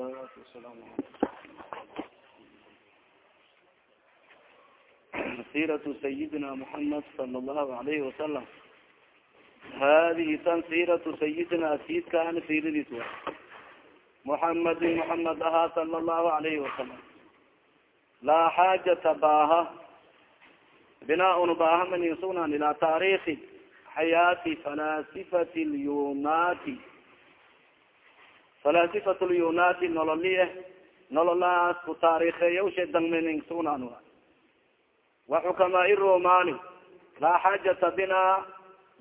salawaatu wasalaamu siratu sayidina muxamed sala allahu alayhi wasalam hadihi tan siratu sayidina siidkaana siiradiis wa muxamedin muxamed ahaa sala allahu alayhi wasalam laa xaajata baaha binaaun baaha manin sugnan ilaa taarikhi xayaati falasifati lyunati falasifat lyunati nololie nololaas ku taarikheeyawshe dangmening sugnaan wa wa xukamaai romani laa xaajata bina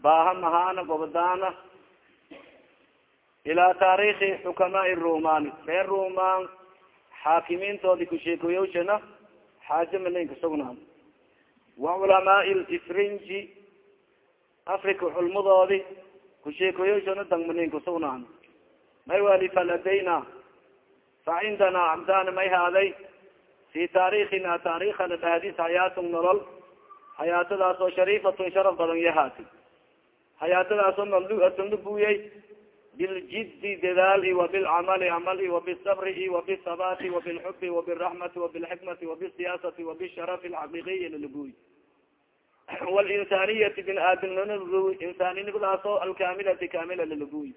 baaha mahaana gobdaana ilaa taarikhi xukamaai romani reer roman xaakimiintoodi kusheekoyawshana xaaje maninka sugnaan wa culamaai lfrinji africa culmadoodi kusheekoyawshana dangmaninka sugnaan may wali faladayna. Fa cindana cabdaana may haaday. Fi taarikhina taarikhana dhahdiis hayaatun nolol. Hayaatadaas shariifatun sharaf badan yahaati hayaatadaas oo mamluatun labuuyay biljidi dadaal i wabilcamali camal i wabisabri i wabisabati wabilxubi wabiraxmati wabilxikmati wabisiyaasati wabisharafi alxaqiiqiyi lalabuuy walinsaniyati bin insaaninimadaas oo alkamilati kamila lalabuuy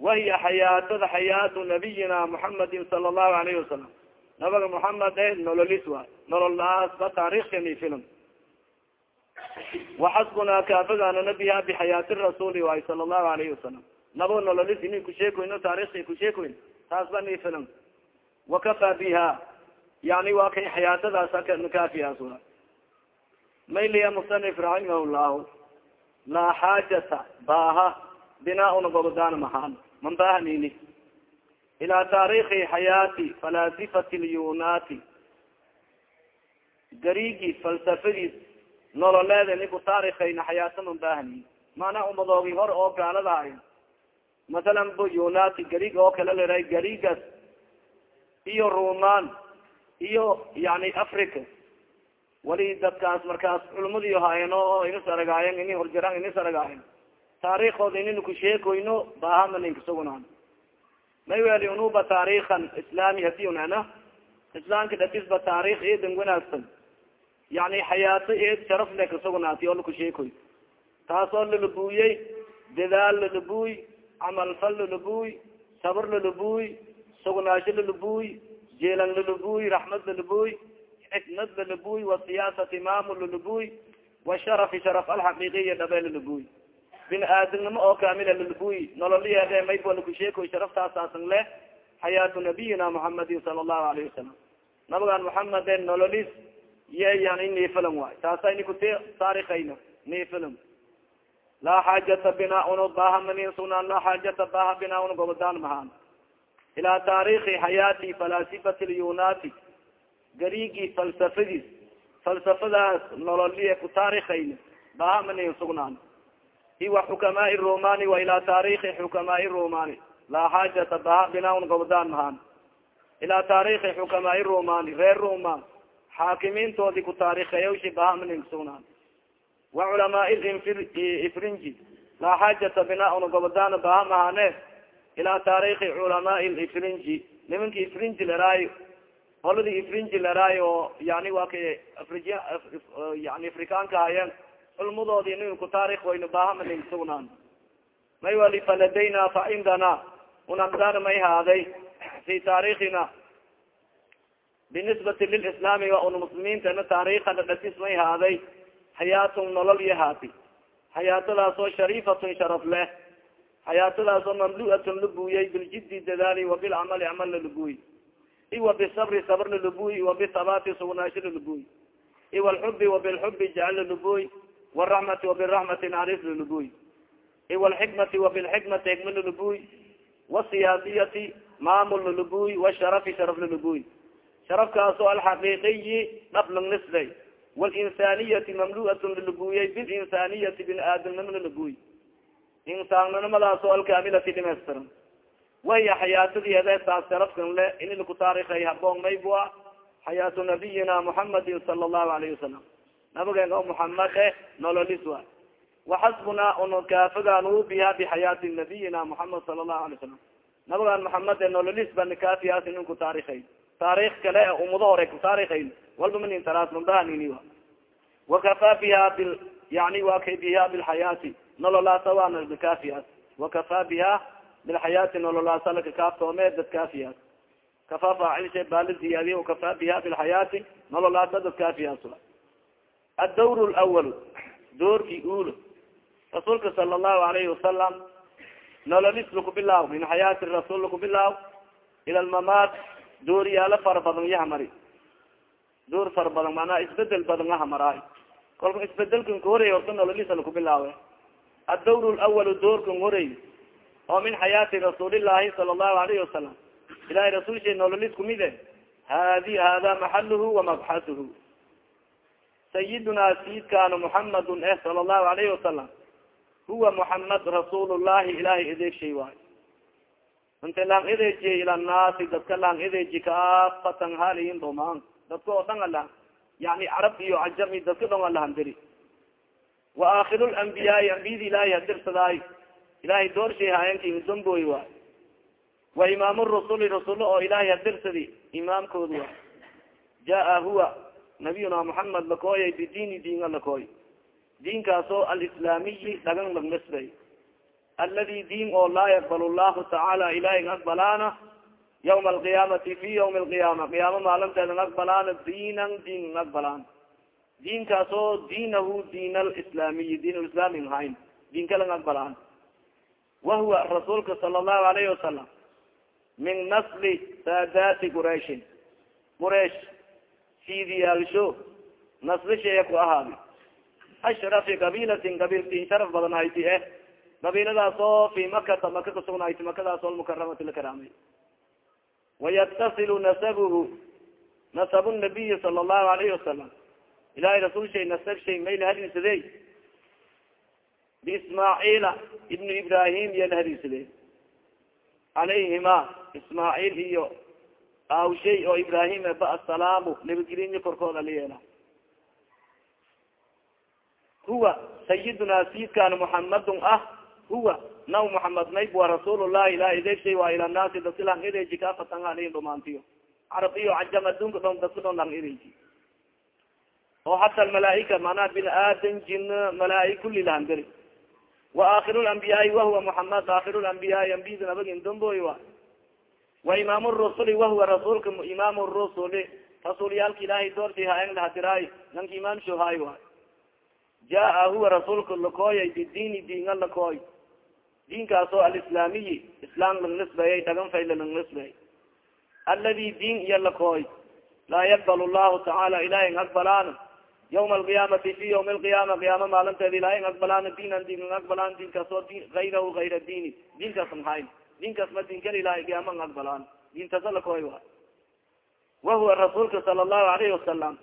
wahiya xayaatada xayaatu nabiyina muxamedin sala allahu alayhi wasalam nabaga muxamed e nololis waay nololaas ba taarikhkani filim waxasbunaa kaafagaanana biha bixayaati rasuli waay sala allahu alayhi wasalam nabo nololis ini kusheekoyno taarikhki kusheekoyn taas ba ni filim wakafa biha yani waa kay xayaatadaas kaafiyaas wa mayliya musanif raximah llahu laa xaajata baaha binaauna gobodaan mahaan man baahanini ilaa taarikhi xayaati falasifati lyunati garigi falsafadiis nololeeda niku taarikhayna xayaata man baahani maana umadoogi hor oo gaalada ahay masalan bo yunati garig oo kala leray garigas iyo ruman iyo yani africa wali dadkaas markaas culmadiyo haayeen oo inis aragaayen ini horjaraan inis aragaayen taarikhooda ininu kusheekoyno baahama ninka sugnaan may weli unuba taarikan islami haddii unana islaamka dhatisba taarikh eedan wanaagsan yani xayaato eed sharaf le kasugnaati oo lakusheekoy taas oo lalabuuyey dadaal lalabuuy camalfal lalabuuy sabr lalabuuy sugnaasho lalabuuy jeelan lalabuuy raxmad lalabuuy xikmad lalabuuy wasiyaasati maamul lalabuuy washarafi sharaf alxaqiiqiya dhabe lalabuuy bin aadamnimo oo kamila lalabuuy nololiyeede mayba lakusheekoy sharaftaasasan leh. Xayaatu nabiyina muxamedin sala allahu alayhi wasalam nabagan muxamede nololis ye yani nifilan waay. Taasa nikut taarikayno nifilan laa xaajata bina uno baaha manin sugnaan laa xaajata baaha bina uno gobodaan mahaan. Ilaa taarikhi xayaati falasifati lyunati garigi falsafadiis falsafadaas nololiye ku taarikayno baaha manin sugnaan iwa xukamaai romani wa ilaa taarikhi xukamaai romani laa xaajata baha binaun gobdaan mahaan ilaa taarikhi xukamaai romani reer roman xaakimiintoodi ku taarikheeyawshi baha manin sugnaan wa culamaai ifrinji laa xaajata binaun gobdaan baha mahaane ilaa taarikhi culamaai ifrinji nimanki ifrinji leraayo holadii ifrinji leraayo oo yani waa afri yani afrikaanka hayeen culmadoodi nin ku taarikh wayno baahama nin sugnaan. May wali faladayna fa cindana unamdana may haaday fi taarikhina binisbati lilislaami wa un muslimiintana taarikhana dhatis may haaday hayaatun nolol yahaati hayaatadaas oo shariifatun sharaf leh hayaatadaas oo mamluatun labuuyey biljidi dadaali wa bilcamali camal lalabuuy iwa bisabri sabr lalabuuy iwa bithabati sugnaasho lalabuuy iwa alxubi wa bilxubi jecel lalabuuy waraxmati wabiraxmati naris lalabuy iwalxikmati wabilxikmati xikma lalabuy wasiyaasiyati maamul lalabuy washarafi sharaf lalabuy sharafkaasoo alxaqiiqiyi dhaflang nisday walinsaniyati mamluatun lalabuuyey bilinsaniyati bin aadamnimo lalabuy insaannimadaasoo alkamilati dhimaystiran wahiya xayaatadiede taas sharafkan le ini laku taarikhay haboon maybua xayaatu nabiyina muxamadin sala allahu alayhi wasalam nabageen oo muxamed e nololis wa waxasbuna un kaafagaan biha bixayaati nabiyina muxamed sala allahu alay salam nabigaan maxamed nololis ba nikafiyaas inin ku taarikhay taarikh kale umado hore taarikhayn walba manin taraas mambahanini wa. Wakafaa biha bil yani wa biha bilxayaati nololaasa waana nikafiyaas wakafaa biha bilxayaati nololaasa lakakaaftoome dadkafiyaas kafa faacilsha baali ziyaadiye wakafaa biha bilxayaati nololaasa dadkafiyaas addawr lwal doorki ulo rasuulka sala allahu alayhi wasalam nololis laku bilaaw min xayaati rasuul laku bilaaw ila lmamaat dooriyaalo fara badan yahamari door fara badan manaa isbeddel badan ahamaraay kolka isbedelkan kahorey horta nololisa laku bilaawe addawr lawal doorkan horey oo min xayaati rasuulillahi sala allahu alayhi wasalam ilahay rasuulsha nololis kumide hadi hada maxaluhu wamabxasuhu sayiduna sayidkaana muxamadun eh sala allahu alayhi wasalam huwa muxamed rasuul llahi ilahay edeegshay waayo inta lang edeejiye ila naasi dadka lang edeeji kaafatan haliyin dhumaan dadka oo dhan ala yani carab iyo cajam iyo dadka dhon alahandiri wa aakhiru lambiyaai ambiyada ilahay hadirsadaayo ilahay doorshay haayanki damboy waay wa imaam rusuli rasulo oo ilahay hadirsadi imaamkooda waay jaa huwa nabiyuna muxamed lakooyay bidiini diinga lakooy diinkaasoo alislaamiyi dhagan lagnisbay aladi diin oo laa yaqbal llahu tacaala ilahay aqbalaana yawma alqiyaamati fi yawmi alqiyaama qiyaamo maalinteeda aqbalaana diinan diin aqbalaan diinkaasoo diinahu diin alislaamiyi diin lislaami hayn diin kalang aqbalaan wahuwa rasuulka sala allahu alayhi wasalam min nasli saadaati qurayshin quraysh sidiyaalsho naslisheeya ku ahaadi ashrafi qabilatin qabiiltin sharaf badan hayti eh? Qabiiladaas oo fi makata maka kasugnahayti makadaas oo mukaramati lakaraamay wayattasilu nasabuhu nasabu nabiyi sala allahu alayhi wasalam ilahay rasul shay nasab shay mayla hadiisadey biismaaciila ibnu ibrahim iya la hadiisadey calayhima ismaaciil iyo awshay oo ibrahim eba asalaamu nabadgelinya korkooda la yeela huwa sayiduna sayidkan muxamadun ah huwa naw muxamed nayb wa rasuul llahi ilahi edeegshay waa ila naasi dadka lang edeji alin dhumaantiyo carab iyo cajam adunka dhon dadka dhon oo hata almalaaika manaa bin aadan jin malaa'i kuli lahandiri wa aakhiru lambiyaai wahuwa muxamed aakhiru lambiyaai ambiyada nabagin damboy wa wa imaam rusuli wahuwa rasuulka imaam rusuli rasuulyaalka ilaahay doorti haeng lahadiraay nanka imaamsho haay waay. Jaa huwa rasuulka lakooyay bidiini diinga lakooy. Diinkaasoo alislaamiyi islaam lang dhagan fayla lang nisbeey diin iyo lakooy. Laa yaqbal llahu tacaala ilahay ng aqbalaan yawma alqiyaamati fi yawmi alqiyaama qiyaama maalinteeda ilahay ng aqbalaan diinan diin ng aqbalaan diinkaasoo ayrahu ayra diini. Diinkaas mahayn diinkaas ma diin kala ilahay qiyaama ng aqbalaan? Diintaasa lakooy wa wahuwa rasuulka sala allahu alayhi wasalam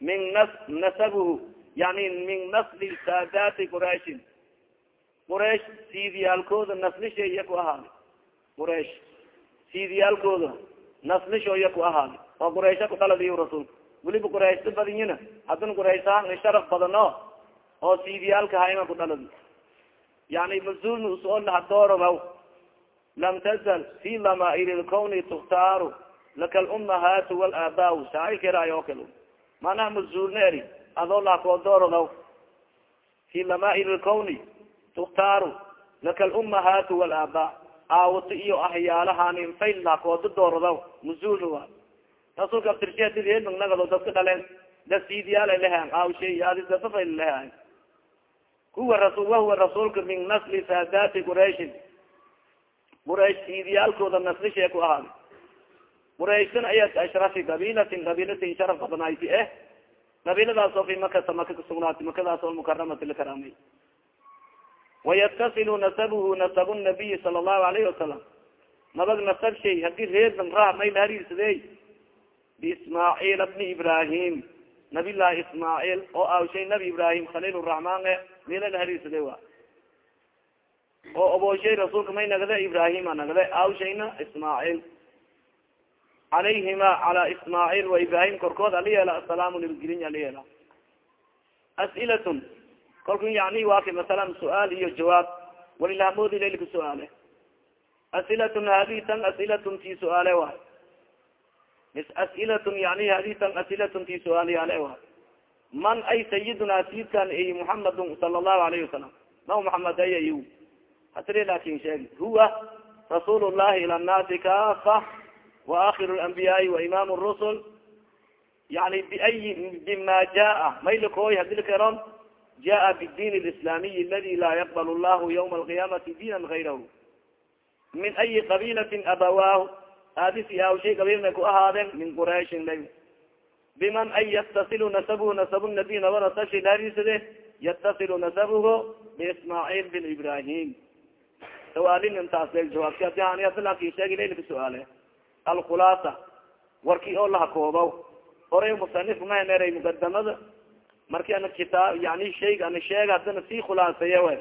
min nas nasabuhu yani min nasli saadaati qurayshin quraysh siidiyaalkooda naslisha iya ku ahaadi quraysh siidiyaalkooda naslisho iya ku ahaadi oo quraysha ku dhaladiy rasuulka. Weliba qurayshta badiyina haddana qurayshaan sharaf badano oo siidiyaalka hayna ku dhaladi yani mazulna u soo lahadoorogaw lam tazal fi lamair lkawni tukhtaaru laka lummahaatu walaabaa shaairkeeraay oo kale manaha mazulna eri adoo lakoodorodaw fi lamair lkawni tukhtaaru laka lummahaatu walaabaa aawata iyo ahyaalahanin fayl lakooda doorodaw mazulna wa rasuulka abtirsheednagado dadka dhaleen dasiidiyaal lehan aawshay adidasafayl lehan huwa wahuwa rasuulka min nasli saadaati qurayshin quraysh siidiyaalkooda naslishe ku ahaada qurayshtan ayat ashrafi qabilatin qabilatin sharaf badanayti eh. Qabiladaas oo fi makata maka kasugnaati makadaas oo mukaramati lakaraamay wayatasilu nasabuhu nasabu nabiyi sala allahu alayhi wasalam nabag nasab shay haddii reedan ra may la hariirsadey biismaaciil bni ibrahim nabi llahi ismaaciil oo awshay nabi ibrahim khaliil raxmaan e mila la hariirsade wa oo obooshay rasuulka may nagde ibrahima nagde awshayna ismaaciil. Calayhima cala ismaaciil wa ibrahim korkood ala yeela asalaamu nabadgelin ala yeela. As'ilatun kolku yani waa ka masalan su'aal iyo jawaab walilahamoodi laylka su'aale. Asilatun hadi tan asilatun ti su'aale waay mis asilatun yani hadi tan asilatun ti su'aalayaale waay man ay sayiduna sayidkan ay muxamadun sala allahu alayhi wasalam naw muxamed ay ay hatri laakin sheegi huwa rasuul llahi ila nnaasi kaafa waakir lambiyaai waimam rusul yani biayi bima jaa maylakooy haddii lakaron jaa bdiin lislamiy aladi laa yaqbal llahu ywma alqiyamati diinan gayrahu min ayi qabilatin abawaahu aadisi awshay qabiilna ku ahaadeen min qurayshin la biman ay yatasilu nasabuhu nasabu nabi naba nasabshay laharisade yatasilu nasabuhu biismaaciil bin ibrahim sawaalin intaas jawaabti adi hani adilaki sheegi laylka su'aale alkhulaasa warkii oo laha koobaw oray musanif mahaneray mukadamada marki ana kitaab yani shayg ana sheega hadana sii khulaaseeye we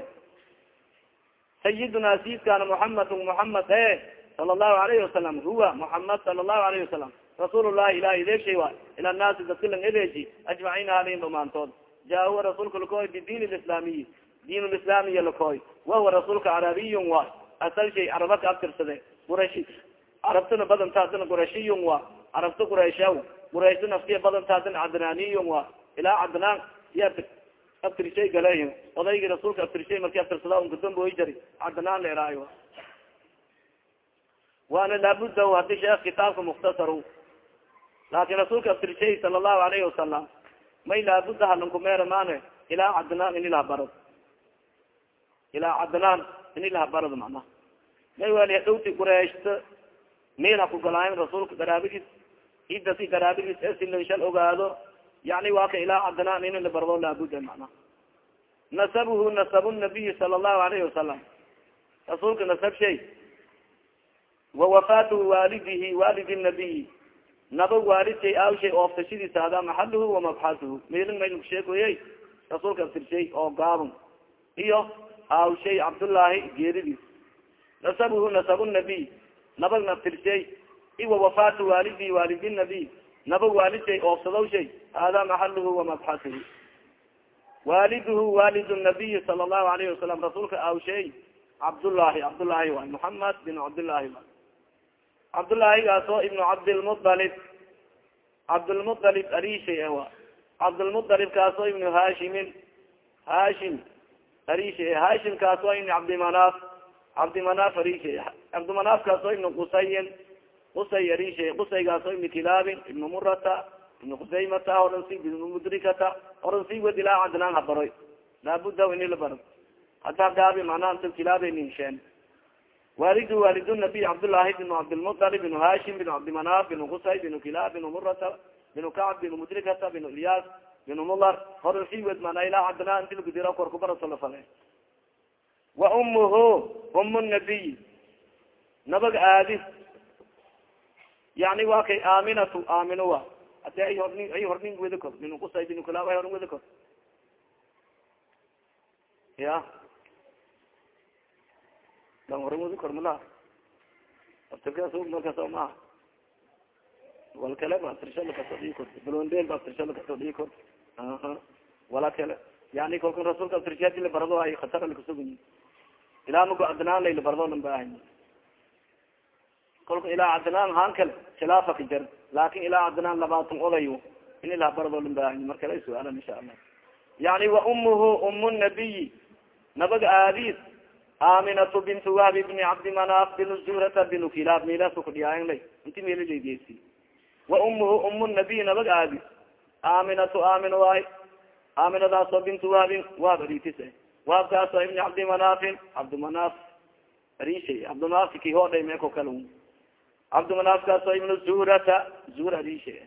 sayiduna sayidkana muxamedun muxamed e sala allahu alayhi wasalam huwa muxamed sala allahu alayhi wasalam rasuul llahi ilahi ideegshay waay ila naasi dadka lang edeeji ajmaciin dhamaantood jaa huwa rasuulka lakoy bidiin lislaamiyi diin lislaamiya lakoy wahuwa rasuulka carabiyun waay asal shay caraba ka abtirsade qurayshi carabtana badantaasina qurashiyun wa. Carabta qurayshaw qurayshta naftiya badantaasina cadnaaniyun wa. Ilaa cadnaan ya abtirshay galay odaygii rasuulka abtirshay marki abtirsada unkadamboy jari cadnaan la eraayo waana laabuda haddii sheekh kitaabka mukhtasar laakin rasuulka abtirshay sala allahu alayhi wasalam may laabuda halankumeera maane ilaa cadnaan ini laha barad ilaa cadnaan ini laha barad macnaha may wali dhowti qurayshta meel ha kugolaayan rasuulka garaabadiis idasi garaabadiis esilin shal ogaado yani waa ka ilaa cadnaan in la bardo laabuda macnaha nasabuhu nasabu nabiyi sala allahu alayhi wasalam rasuulka nasab shay wa wafaatuhu waalidihi waalidi nabiyi naba waalidkay awshay ooftashadiisa hada maxaluhu wamabxasuhu meelin mayl kusheekoyey rasuulka abtirshay oo gaabon iyo awshay cabdullaahi geeridiis. Nasabuhu nasabu nabiy nabag naftirshay iwa wafaatu waalidi waalidi nabiy naba waalidkay oofsadaw shay. Hada maxaluhu wamabxasuhu waaliduhu waalid nabiyi sala allahu alayhi wasalam rasuulka awshay cabdullaahi cabdullaahi waay muxamed bin cabdillaahi waay cabdullaahigaas oo ibnu cabdilmualib cabdilmualib arishay wa. Cabdilmualib kaas oo ibnu hashimin hashim arishay hashim kaas oo ibnu cabdimanaaf cabdimanaaf arishay cabdimanaaf kaas oo ibnu qusayin qusay arishay qusaygaas oo ibnu kilaabin ibnu murata ibnu khusaymata oran si ibnu mudrikata oran si wed ilaa cadnaan habaroy laabuda ini la baro hadaa gaabi macnaha inta kilaabe ninsheen walidu walid nabiy cabdullaahi bin cabdilmualib bin hashim bin cabdimanaaf bin qusay bin kilaab bin murata bin kacb bin mudrikata bin ilyas bin mular horan si wed mana ilaa cadnaan inti lagudira korkubarasolafa wa umuhu um nabiy nabag aadi. Yani waa kay aaminatu aamino wa. Ay horni ay hornin weda kor bin qusay bin kilaab ay horin weda kor. Ya. Dan horin wadi kor mala aftirkas markaso maha wal kale ba aftirshala ka soo dhii kor. Balondel ba aftirshala ka soo dhii kor. aha wala kale yani kolka rasuulka aftirsha hadi la barado ay khatar lakasuguyi ilaa mago adnaan layla barado lan baahay kolka ilaa cadnaan haan kale khilaafa ka jar. Laakin ilaa cadnaan labaatan odayo in ilaa barado lan baahay markala su'aalan insha allah yani wa umuhu umu nabiyi nabaga aadis aminatu bint wahbi bni cabdimanaf bin zurata bin kilab. Milasu kudhiyaayanlay inti meelalaydesi wa umuhu umu nabiy nabag aadis aminatu amin waay aminadaasoo bintu wahbin wahb aritis wahabkaasoo ibni cabdimanafin cabdimanaf arishay cabdimanaf ki hodhay meeko kal cabdimanafkaasoo ibnu zurata zur arishay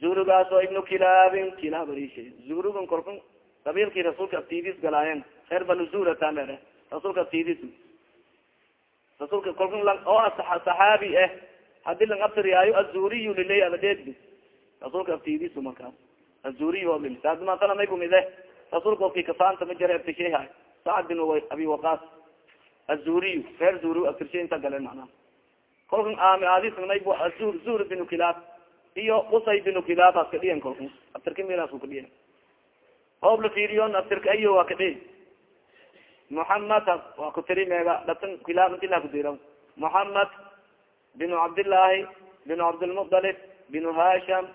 zurugaasoo ibnu kilaabin kilaab arishay zurugan korkun qabiilkii rasuulka aftidis galaayen reer banu zurata lere rasuulka aftidis rasuulka kolkun oo saxaabi ah haddii lang abtiriyaayo azuriy lilay abadeed rasuulka aftidis markaas azuriy oo lil saas maasala may kumide rasuulka ofki kafaanta ma jara abtisheha sacad bin abi waqas azuriy reer zuri abtirshe inta galen macnaha kolkan aami aadisnay zur zur binu kilaab. Iyo qusay binu kilaabas ka dhiyan kolku abtirka milaas ka dhiyan hoob la fiiriyon abtirka ayo waa ka dhiy muhamed waa kutiri meega dhatan kilaab inti la kudira muhamed binu cabdillaahi binu cabdilmuطalib binu hasham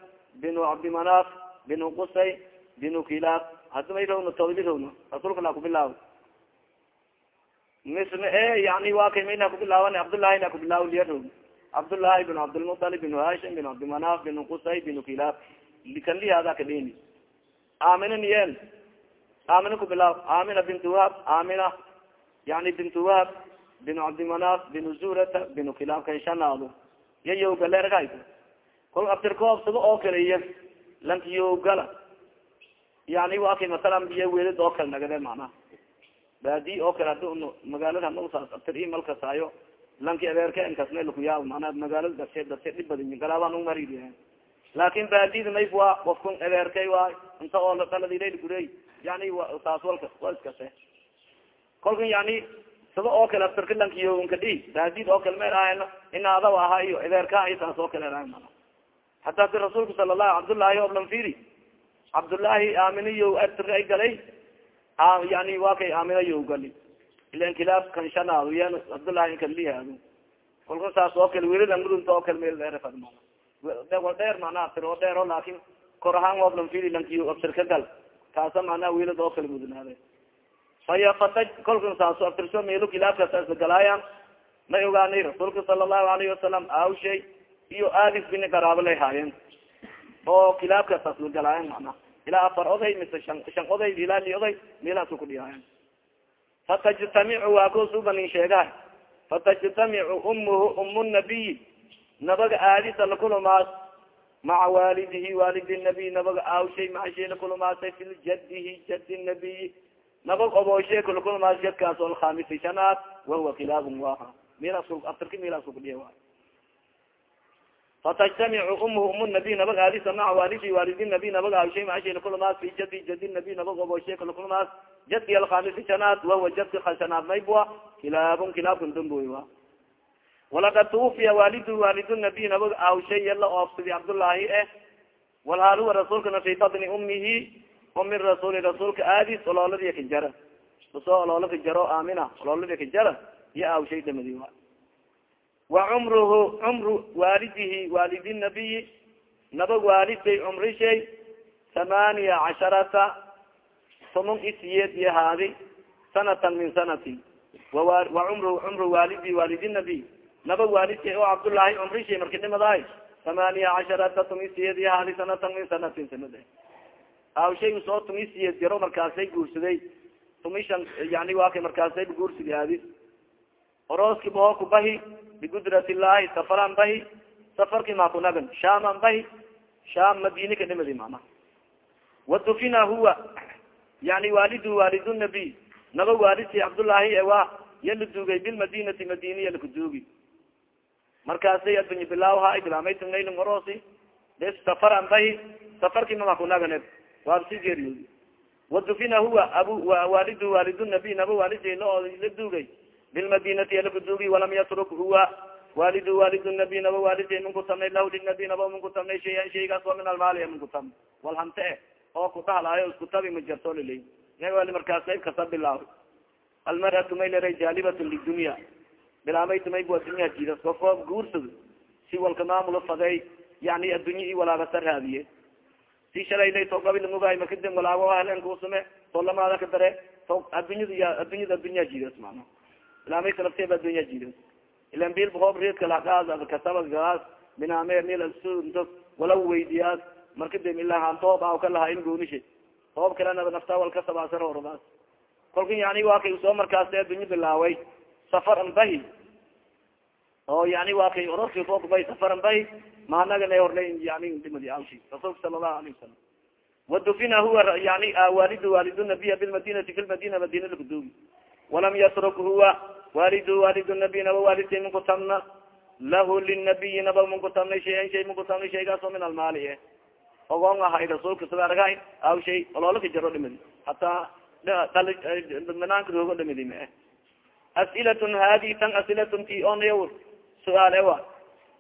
binu cabdimanaf binu qusay binu kilaab hadi may rawno todli rawno rasuulka la kubilaaw misn e yani wa kay mayna kubilaawan cabdullahi na kubilaaw liya rawno cabdullahi binu cabdilmuطalib binu hasham binu cabdimanaf binu qusay binu kilaab kan lihada kadeni amina niyel amina kubilaaw amina bint wahab amina yani bint wahab binu cabdimanaf binu zurata binu kilaab kan shanaado ya yowgaleerka kol abtirkoobsado oo kale iya lanki yowgala yani wa kay masalan biyo welid oo kale nagade macnaha baadi oo kale hadi magaalada hanasaas abtir i malkasaayo lanki abeerka inkasna lakuyaabo manaa magaalada darse darse dhib badan galaabaan umaririya laakin baadida mayb waa qofku abeerkay waay inta oo dhaladilal gurey yani saas walka waa iskase kolkan yani sida oo kale abtirka lankiyoonka dhi baadid oo kale mer ahayno inaada aha iyo abeerka iyo saas oo kale ahay mana hataa di rasuulka sala lahu cabdullaahi oo lan firi cabdullaahi aaminiyo abtirka ay galay? Yani waa kay aaminayo gali. Ilan kilaaf kan shanaado yan cabdullahi inkalihado kolka saas oo kale welidan gurunta oo kale meel dheerafad mana wa dheer mana abtir oo dheer o laakin kor ahaan oob lan firi lankiyo abtirka gal. Kaasa macnaha welad oo kale mudnaade faya fata kolkan saaso abtirso meelo kilaafkaas isgalaayan may ogaanay rasuulka sala allahu alayhi wasalam awshay iyo aadis bini garaabo lay haayeen. Oo kilaafkaas isgalaayan macnaha ilaa afar oday mise shan shan oday ilaa li oday meelaasu kudhiyaayan fatajtamicu waa ko subanin sheegahay fatajtamicu umuhu umu nabiy nabaga aadisa lakulumaas maca waalidihi waalidi nabiy nabaga awshay macashay lakulumaasay fi jadihi jadi nabiy. Nabag obooshe kulakulmaas jadkaas alkhamisi shanaad wahuwa kilaabun waha milas abtirka milaasku kudhiya waay fatajtamicu umuhu umu nabiy nabag aadisa maca waalidi waalidi nabiy nabag awshay macashay lakulmaas fi jadi jadi nabiy nabag obooshe kulakulmaas jadki alkhamisi shanaad wahuwa jadka shanaad maybua kilaabun kilaabkan damboy wa walakad tuwufiya waalidu waalidu nabiy nabag awshay yala oobsadi cabdullaahi eh walhaaluwa rasuulkana fi badni umihi umi rasuuli rasuulka aadis olooladi kajara u soo oloola kajaro amina olooladi kajara iyo awshay damadi wa wa cumruhu cumru waalidihi waalidi nabiyi nabag waaliday cumrishay thamaniya casharata toman isiyeed iyo haadi sanatan min sanati. Wa cumruhu cumru waalidi waalidi nabiy nabag waalidkay oo cabdullaahi cumrishay marki dhimadaay thamaniya casharata toman isiyeed iyo haadi sanatan min sanatin sanad. Awshay u soo tumi siyeed jaro markaasay guursaday. Tumi shan yani waa kay markaasay guursidi aadis orooski baho kubahi bigudrat illahi safaran bahi safarki makunagan shaaman bahi shaam madini ka dhimadi mana wadufina huwa yani waalidu waalidu nabiy naba waalidki cabdullaahi ewa yala duugay bilmadinati madini yalakuduugi markaasay addunya bilawha bilamaytnayling oroosi bes safaran bahi safarki mamakunaganed waab si geeriyoodi wadufina huwa abu waalidu waalidu nabiy naba waalidey la la duugay bilmadinati alakuduugi walam yatruk huwa waalidu waalidu nabiy naba waalidey minkutamnay lahu linabiy naba minkutamnay shayan shaygaas min almaali minkutam wal hante e oo kudhahlaayo isku tabi ma jarto lilay wali markaas ayb kasa bilaaw almaratu may leray jaalibatun lidunya bilaamaytumayb waa dunya jidas kofo guursado si walka maamulo faday yani addunya i walaagasa raadiye si shalayday to gabilmugaay makadin walaago halenkusume to lamaada ka dare to addunyada addunyada addunya jidas mana ilamaysa nafteeba addunya jidas ilan bil hoob reedka lakaas kasaba gaas binaame mil asunto wala weydiyaas markadem ilaa hantoob aw ka lahaa in goonishe hoob kalena nafta wal ka sabaasar hordaas kolka yani waa soo markaas addunya bilaaway safaran bahi oo yani waa kay oroski fookbay safaran bahi maanagan horle yani dimadi awshi rasuulka sala allahu alayh wasalam wadufina huwa yani waalidu waalidu nabiya bilmadinati fi lmadina madina lakuduugi walam yatruk huwa waalidu waalidu nabiy naba waalidtay minkutamna lahu linabiyi naba minkutamnay shayan shay minkutamnay shaygaas oo min almaali ogon ahay rasuulka sida argahay aw shay oloolaka jaro dhimidi hataa banaanka roogo dhimidi ma eh as'ilatun hadi tan asilatun ti onayaw su'aal ewa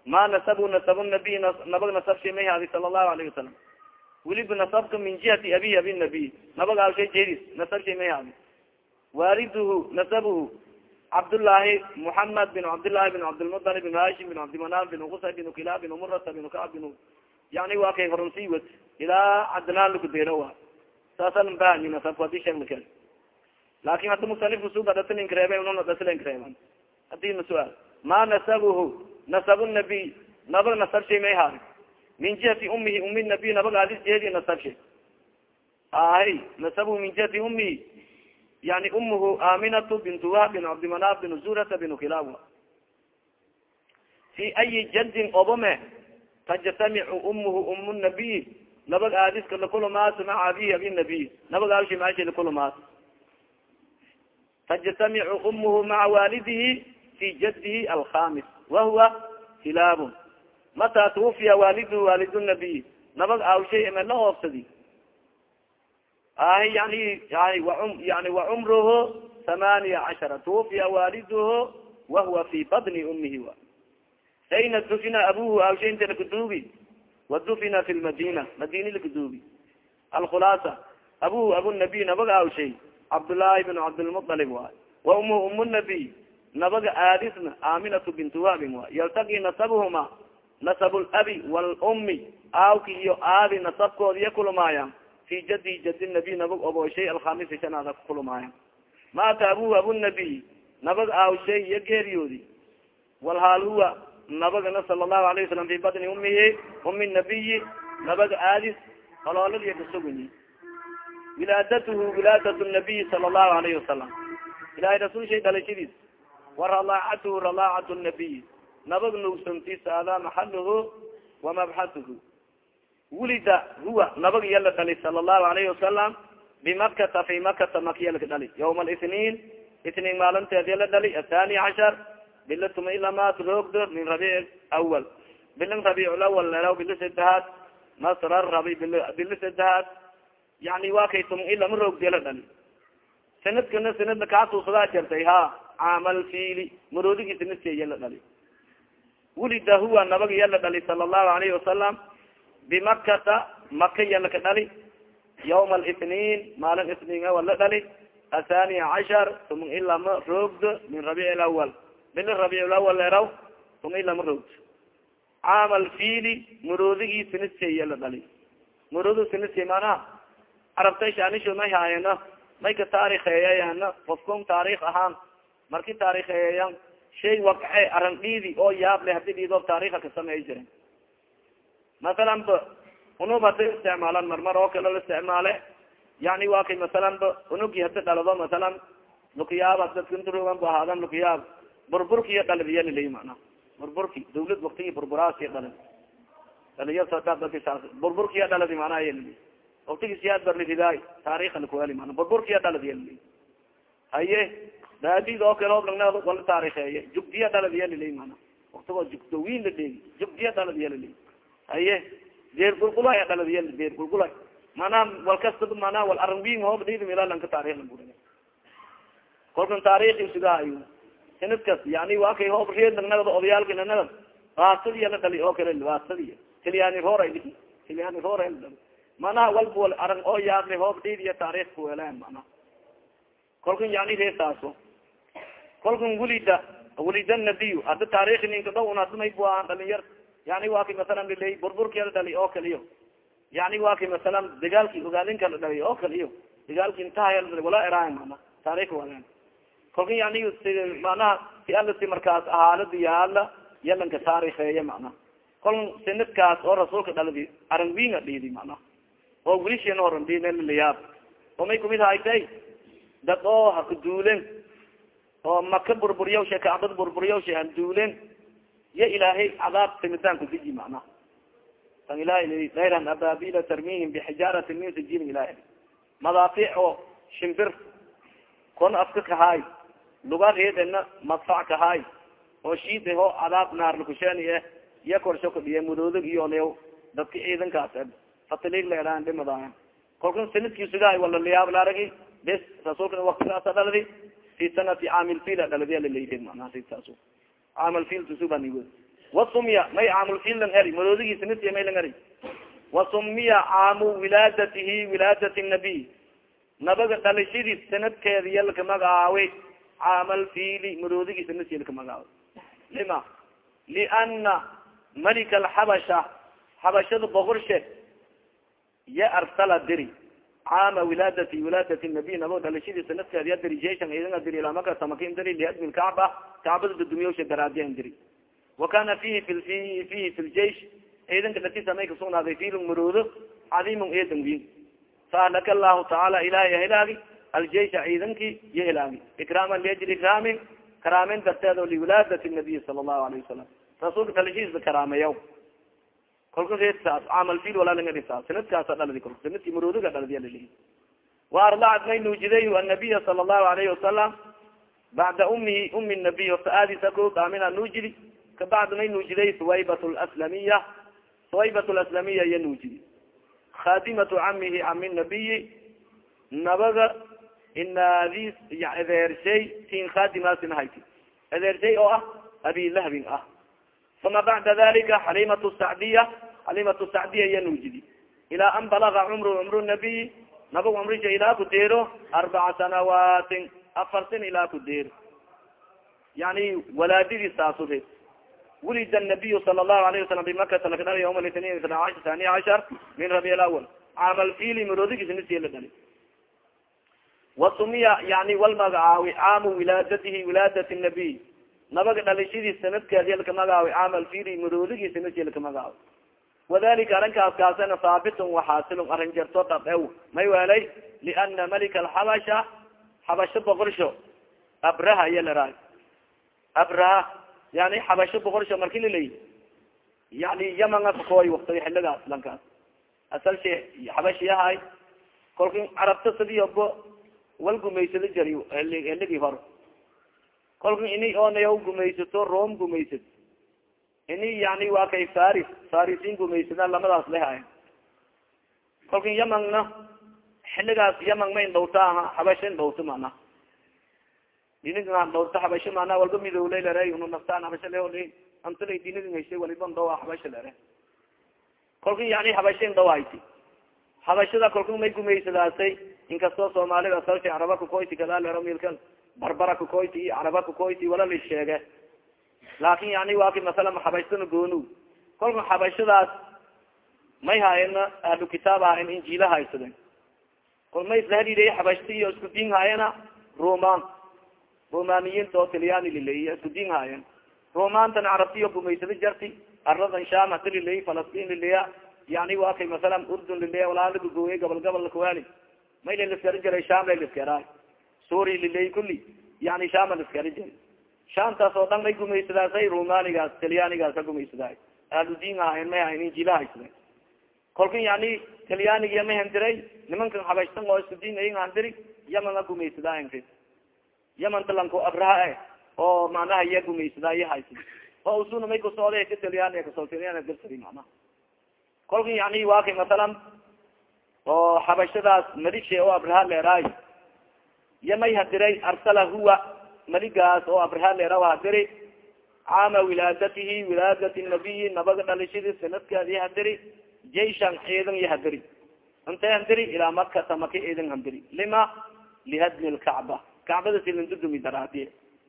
ma nasabu nasabu nabiy nabag nasabshay may hadi sala allahu alayhi wasalam weliba nasabka min jihati abihi abi nabiy nabag aw shay jedis nasabshay may hadi waliduhu nasabuhu cabdالlahi muحamed bin cabdالlahi bin cabdilmطalib bin hashim bin cabdimanaf bin kusay bin kila bin murata bin kacb bin yani wa kay horunsi wad ilaa cadnaan lagudero a saasan bahani nasabka adi sheegmaka laakin haddi musanifka sugadhasalinkareebe ununa dhasalinkareeban hadii masuaal ma nasabuhu nasab nabiy nabag nasab shay may haari min jihati umihi umi nabiy nabag adis jeedi nasab shay ahay nasabuhu min jihati umihi yani umuhu aminatu bint wahb bin cabdimanaf bin zurata bin kilab fi ayi jadin obome tajtamicu umuhu um nabiy nabag aadiska lakulumaas maca abihi abi nabiy nabag ashi maashi lakulumaas tajtamicu umuhu maca walidihi fi jadihi alkhamis wahuwa kilaab mata twufiya waliduhu walid nabiy nabag awshay eme la oofsadi ah yani yani wacumruhu thamaniya cashara tuufiya waaliduhu wahuwa fi badni umihi wa ayna dufina abuhu awshaynta lakaduubi wadufina fi lmadina madini lakaduubi alkhulaasa abuhu abu nabiy nabaga awshay cabdullaahi bin cabdilmualib waay wa umhu um nabiy nabaga aadisna aaminatu bint wabin waay yaltaqi nasabuhuma nasab labi walumi aawki iyo aabi nasabkood iya kulmaaya fi jadi jadi nabiy nabag obooshay alkhamisi shanaada kulumaayan maata abu nabiy nabag aawshay iyo geeriyoodi walhaal huwa nabagana sala lahu alayه wasalam fi badni umihi umi nabiyi nabaga aadis olooladiya kasugani wilaadatuhu wilaadat nabiyi sala lahu alayhi wasalam ilahay rasul shay dhalashadiis wa ralaacatuhu ralaacat nabiy nabag nugsantiisa adaa maxaluhu wamabxatuhu wulida huwa nabag iya la dhali sala lahu alayhi wasalam bimakata fi makata makiya laka dhali yawma alithniin itniin maalinteed ya la dhali athani cashar bila tuma ilamaad roogdo min rabiic awal bilin rabiiculawal leraw bila sadehaad masrar rabi bila sadehaad yani wa kay tuma ilama roogdo la dhali sanadkana sanadna kaatuusadaa jartay ha caamal fiili maroodigi sanadke ya la dhali wulida huwa nabag iya la dhali sala allahu alayhi wasalam bimakata maka iya laka dhali yawma alithniin maalin isniin awal la dhali athaniya cashar tuma ilama roogdo min rabiic lawal bili rabiic lawal leeraw tuma ilama roogdo caamal fiili maroodigi sanadke iya la dhali maroodi sanadke maanaha carabtay shaanisho may haayena may ka taarikheeyayana qofkon taarikh ahaan marki taarikheeyayan shay waqce aran oo yaab le haddii dhiidoo taarikha ka sameey jiren masalan ba hadday isticmaalaan marmar oo kale isticmaale yani waa kay masalan ba unugi hadi dhalado masalan lukiyaab dadkanturugan bu ahaadan lukiyaab burburkiiyo dhaladiya lilay mana. Burburki dawlad waktigi burburaasiy dhalad dhaliya burburkiya dhaladi yalili waktigi siyaad barlifidaay taarikhan kueli mana burburkiya dhalad yalili haye daadid oo kale oblagna wala taarikheeye jugdiya dhalad yalili mana. Waktigo jugdawin la dheegi jugdiya dhalad yalili haye deer gulgulay dhalad yal deer gulgulay. Manaa wal kastaba manaa wal arangwin hoob dhidi milalanka taarikh buri kolkan taarikhi sugahayo sanad kas yani waa kay hoob reed nagnagada odayaalka nagnagad baasadiya la dhali oo kale baasadiya tilyaani roora tilyaani roora manaha walba wal arang oo yaable hoob dhiidiya taarikh kuwelaan mana. Kolkan yani reesaaso kolkan wulida wulida nabiy hadda taarikh ninka dhow unadumay bu ahan dhalinyar yani waa kay masalan lilay burburkia la dhali oo kaliyo. Yani waa kay masalan dagaalki ogaadinka la dhali oo kaliyo. Dagaalki dhali wala eraayan mana taarikh walan kolkan yani manaha si alasi markaas ahaalada yaalla yalanka taarikheeya macnaha kolkan sanadkaas oo rasuulka dhaladi arangwinga dhiidi macnaha oo wilisheena horan dhiinlalayaab oo may kumid haytay dad oo haka duulen oo maka burburyawsha kacbad burburyawsha han ya ilaahay cadaab simitaan kudiji macnaha tan ilahay dayran ababila tarmihim bixijaaratin min sijilin ilahi. Madaafic oo shimbir. Kon afka kahaay luga reedena madfac kahaay oo shiida ho cadaab naar lakusheeni iya korsho kadhiye mudoodag iyo lew dadka ciidankaas fatilig leedahan dhimadaayan kolkan sanadkiisugahay wala liyaab laaragi bes rasuulka waktigaasa dhaladi fi sanati caamilfil dhaladiya lalaydin manaha saas caamilfil tusubani wasumya may caamulfil lang eri maroodigi sanadki may lang eri wasumiya caamu wilaadatihi wilaadat nabiy nabaga dhalashadiis sanadkeeda iya laka magacaawi caamal fili maroodigi sanadki laka magacaawi lima liana malika alxabasha xabashada boqorshe ya arsala diri caama wilaadati wilaadati nabiy nabo dhalashadii sanadkeeda ya diri jeshan idanga diri ilaa makata makin diri liadmi lkacba kacbada dadumiyosha daraadiyan diri wa kana fihi fihi fi ljeish ciidanka datisa may kasugnaaday filun maroodo cadiimun eedan wiin faahlaka allahu tacaala ilahay hilaagi aljeisha ciidanki iyo hilaagi ikraaman liajli ikraamin karaameyn darteed liwilaadati nabiy sala allahu alayhi wasalam rasuulka dhalashadiisa karaameeya kolka saas camal fil walaalangaisaa sanadkaasa dhaladi kol sanadki maroodiga dhaladiya lalihi wa ardacat may nuujiday annabiya sala allahu alayhi wasalam bacda umihi umi nabiy orta aadisa ko amina nuujidi. Kabacd may nuujiday suwaybat laslamiya suwaybat laslamiya iya nuujidi. Khadimatu camihi cami nabiyi nabaga inaadis adeershay tin khadimaasina hayti adeershay oo ah abilahabin ah uma bacda dalika xalimat sacdiya xalimat sacdiya iya nuujidi ilaa an balaga cumru cumru nabiy nabag cumrisha ilaa ku deero arbaca sanawaatin afar sin ilaa ku deero yani walaadidii saasure wulida nabiyu sala allahu alayhi wasalam bimakata laka dhali yawma litniin isna tani cashar min rabi lawal caamal fili maroodigiisnasiya la dhali wasumiya yani walmagacaawi caamu wilaadatihi wilaadat nabiy nabaga dhalashadii sanadkeedi laka magaawi caamal fili maroodigiisa nasi laka magaawi wadalika arrinkaas kaasana haabitun waxaasilun arrin jarto dhabew may welay liana malika alxabasha xabasho boqorsho. Abraha iya laraay abraha yani xabasho boqorsho marki lilay yani yamanga kakooy waktiga xiligaas lankaas. Asal she xabashi yahay. Kolka carabta sidiobo wal gumaysado jari xiligi hor kolka ini oonaya gumaysato rom gumaysad. Ini yani waa kay faris farisiin gumaysada lamadaas lehaay kolka yamangna xiligaas yamang ma indhawta aha xabasha indhawta mana diniga dhawrta xabasho mana walba midowlay lere unu naftaan xabasha le antala diniga haysay waliba ndawa xabasha lere kolka yani xabasha indhawayti xabashada kolka may gumaysadaasay inkastoo soomaalida asalsha caraba kukoyti kadaa lero milka barbara kukoyti iyo caraba kukoyti wala la sheege. Laakin yani waki masala xabashtana goonu. Kolka xabashadaas may haayena ahlu kitaab ahayn injiila haysaden kol may isla iyo isku diin haayena roman romaniyiinta oo talyani lileeya isku diin haayen romantana carabtiyo gumaysada jarti aradan sham hata lileey falastin lileya yani waa kay masalan urdun lileya walaalagagooyay gobol gobol kuwali may laliskari jiray sham la suuri lileey kuli yani shama liskari jiray shamtaas oo dhan may gumaysadaasay romanigaas talyanigaas ka gumaysadaay ahlu diin ahayn may ahayn injila haysada kolka yani talyanigiya ma hendiray nimankan habashtan oo isku diin ayin handiri yamana gumaysadaankri yamanta lanko abraha e oo manaha iya gumaysada iya haysa oo usuna may kusooda ka talyani ka soo talyani dirsadi manaha kolka yani waa kay oo xabashadaas malishe oo abraha leeraay iya may hadiray arsala huwa maligaas oo abraha leera hadiri caama wilaadatihi wilaadati nabiyi nabaga dhalishadii sanadkeedi hadiri jaishan ciidan iyo hadiri. Intay handiri ilaa makata maka ciidan handiri lima? Lihadmi lkacba kacbada si landudumi daraadiye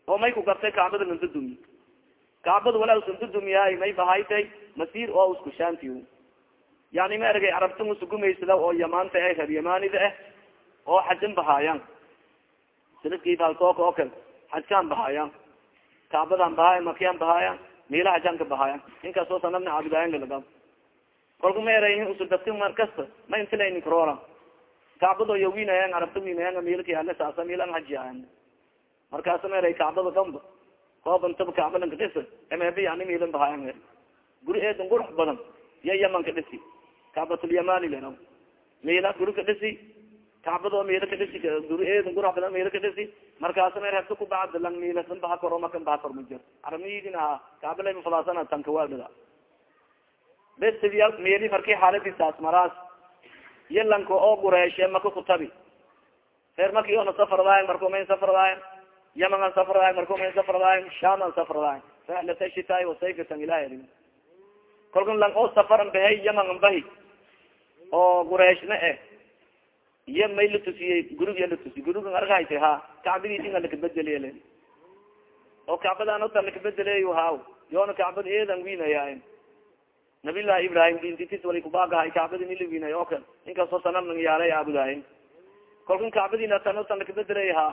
oo may gartay kacbada landudumi kacbada walaa usandudumyahay may bahaytay masiir oo isku shaanti yani ma ergay carabta musugumaysada oo yamaanta eh reer yamanida ah oo xajin bahaayan sidakifaltooka oo kale. Xajkaan bahaayan kacbadan bahaayan makiyan bahaayan miila xajaan ka bahaayan inkastoo sanadna caabudayan lalaga kolka ma erayin usudati mar kasta ma intilaynin karoora kacbado yo winayan arabta winayan milka ale saasa milan hajiayan markaasa ma eray kacbada gamba koobantaba kacbadan kadhisa emebi yani milan bahaayan guri eedan qurux badan ya yaman ka dhisi. Kacbatulyamani lera mila guri ka dhisi kacbado mila ka dhisi guri eedan qurux badan mila ka dhisi markaasa ma hebta kubacd lang milasan baha koro makan baha kor ma jir arabnidin aha kacbala mafalaasana tankawaadada besiya meli marki xaaladisaas maraas iyo oo gureeshe maka kutabi. Reer maki ona safardaay marku mayn safardaay yaman an safardaay marku mayn safardaay sham an safardaay rexlata shitaay wasayfatan ilahi kolkan lang oo safaran bahay yaman an bahi oo gureeshna eh iyo may la tusiyey guriga la tusiy gurigan argahayta ha. Kacbadiisin alakabedeliy oo kacbadan ota lakabedeleey haw yoona kacbad eedan winaya nabiy llahi ibrahim dintitis wali kubaagahay kacbadi nila winay oo kale inkastoo sanamnang yaalay aabudahay kalkan kacbadina tanotan lakabedeleey ha.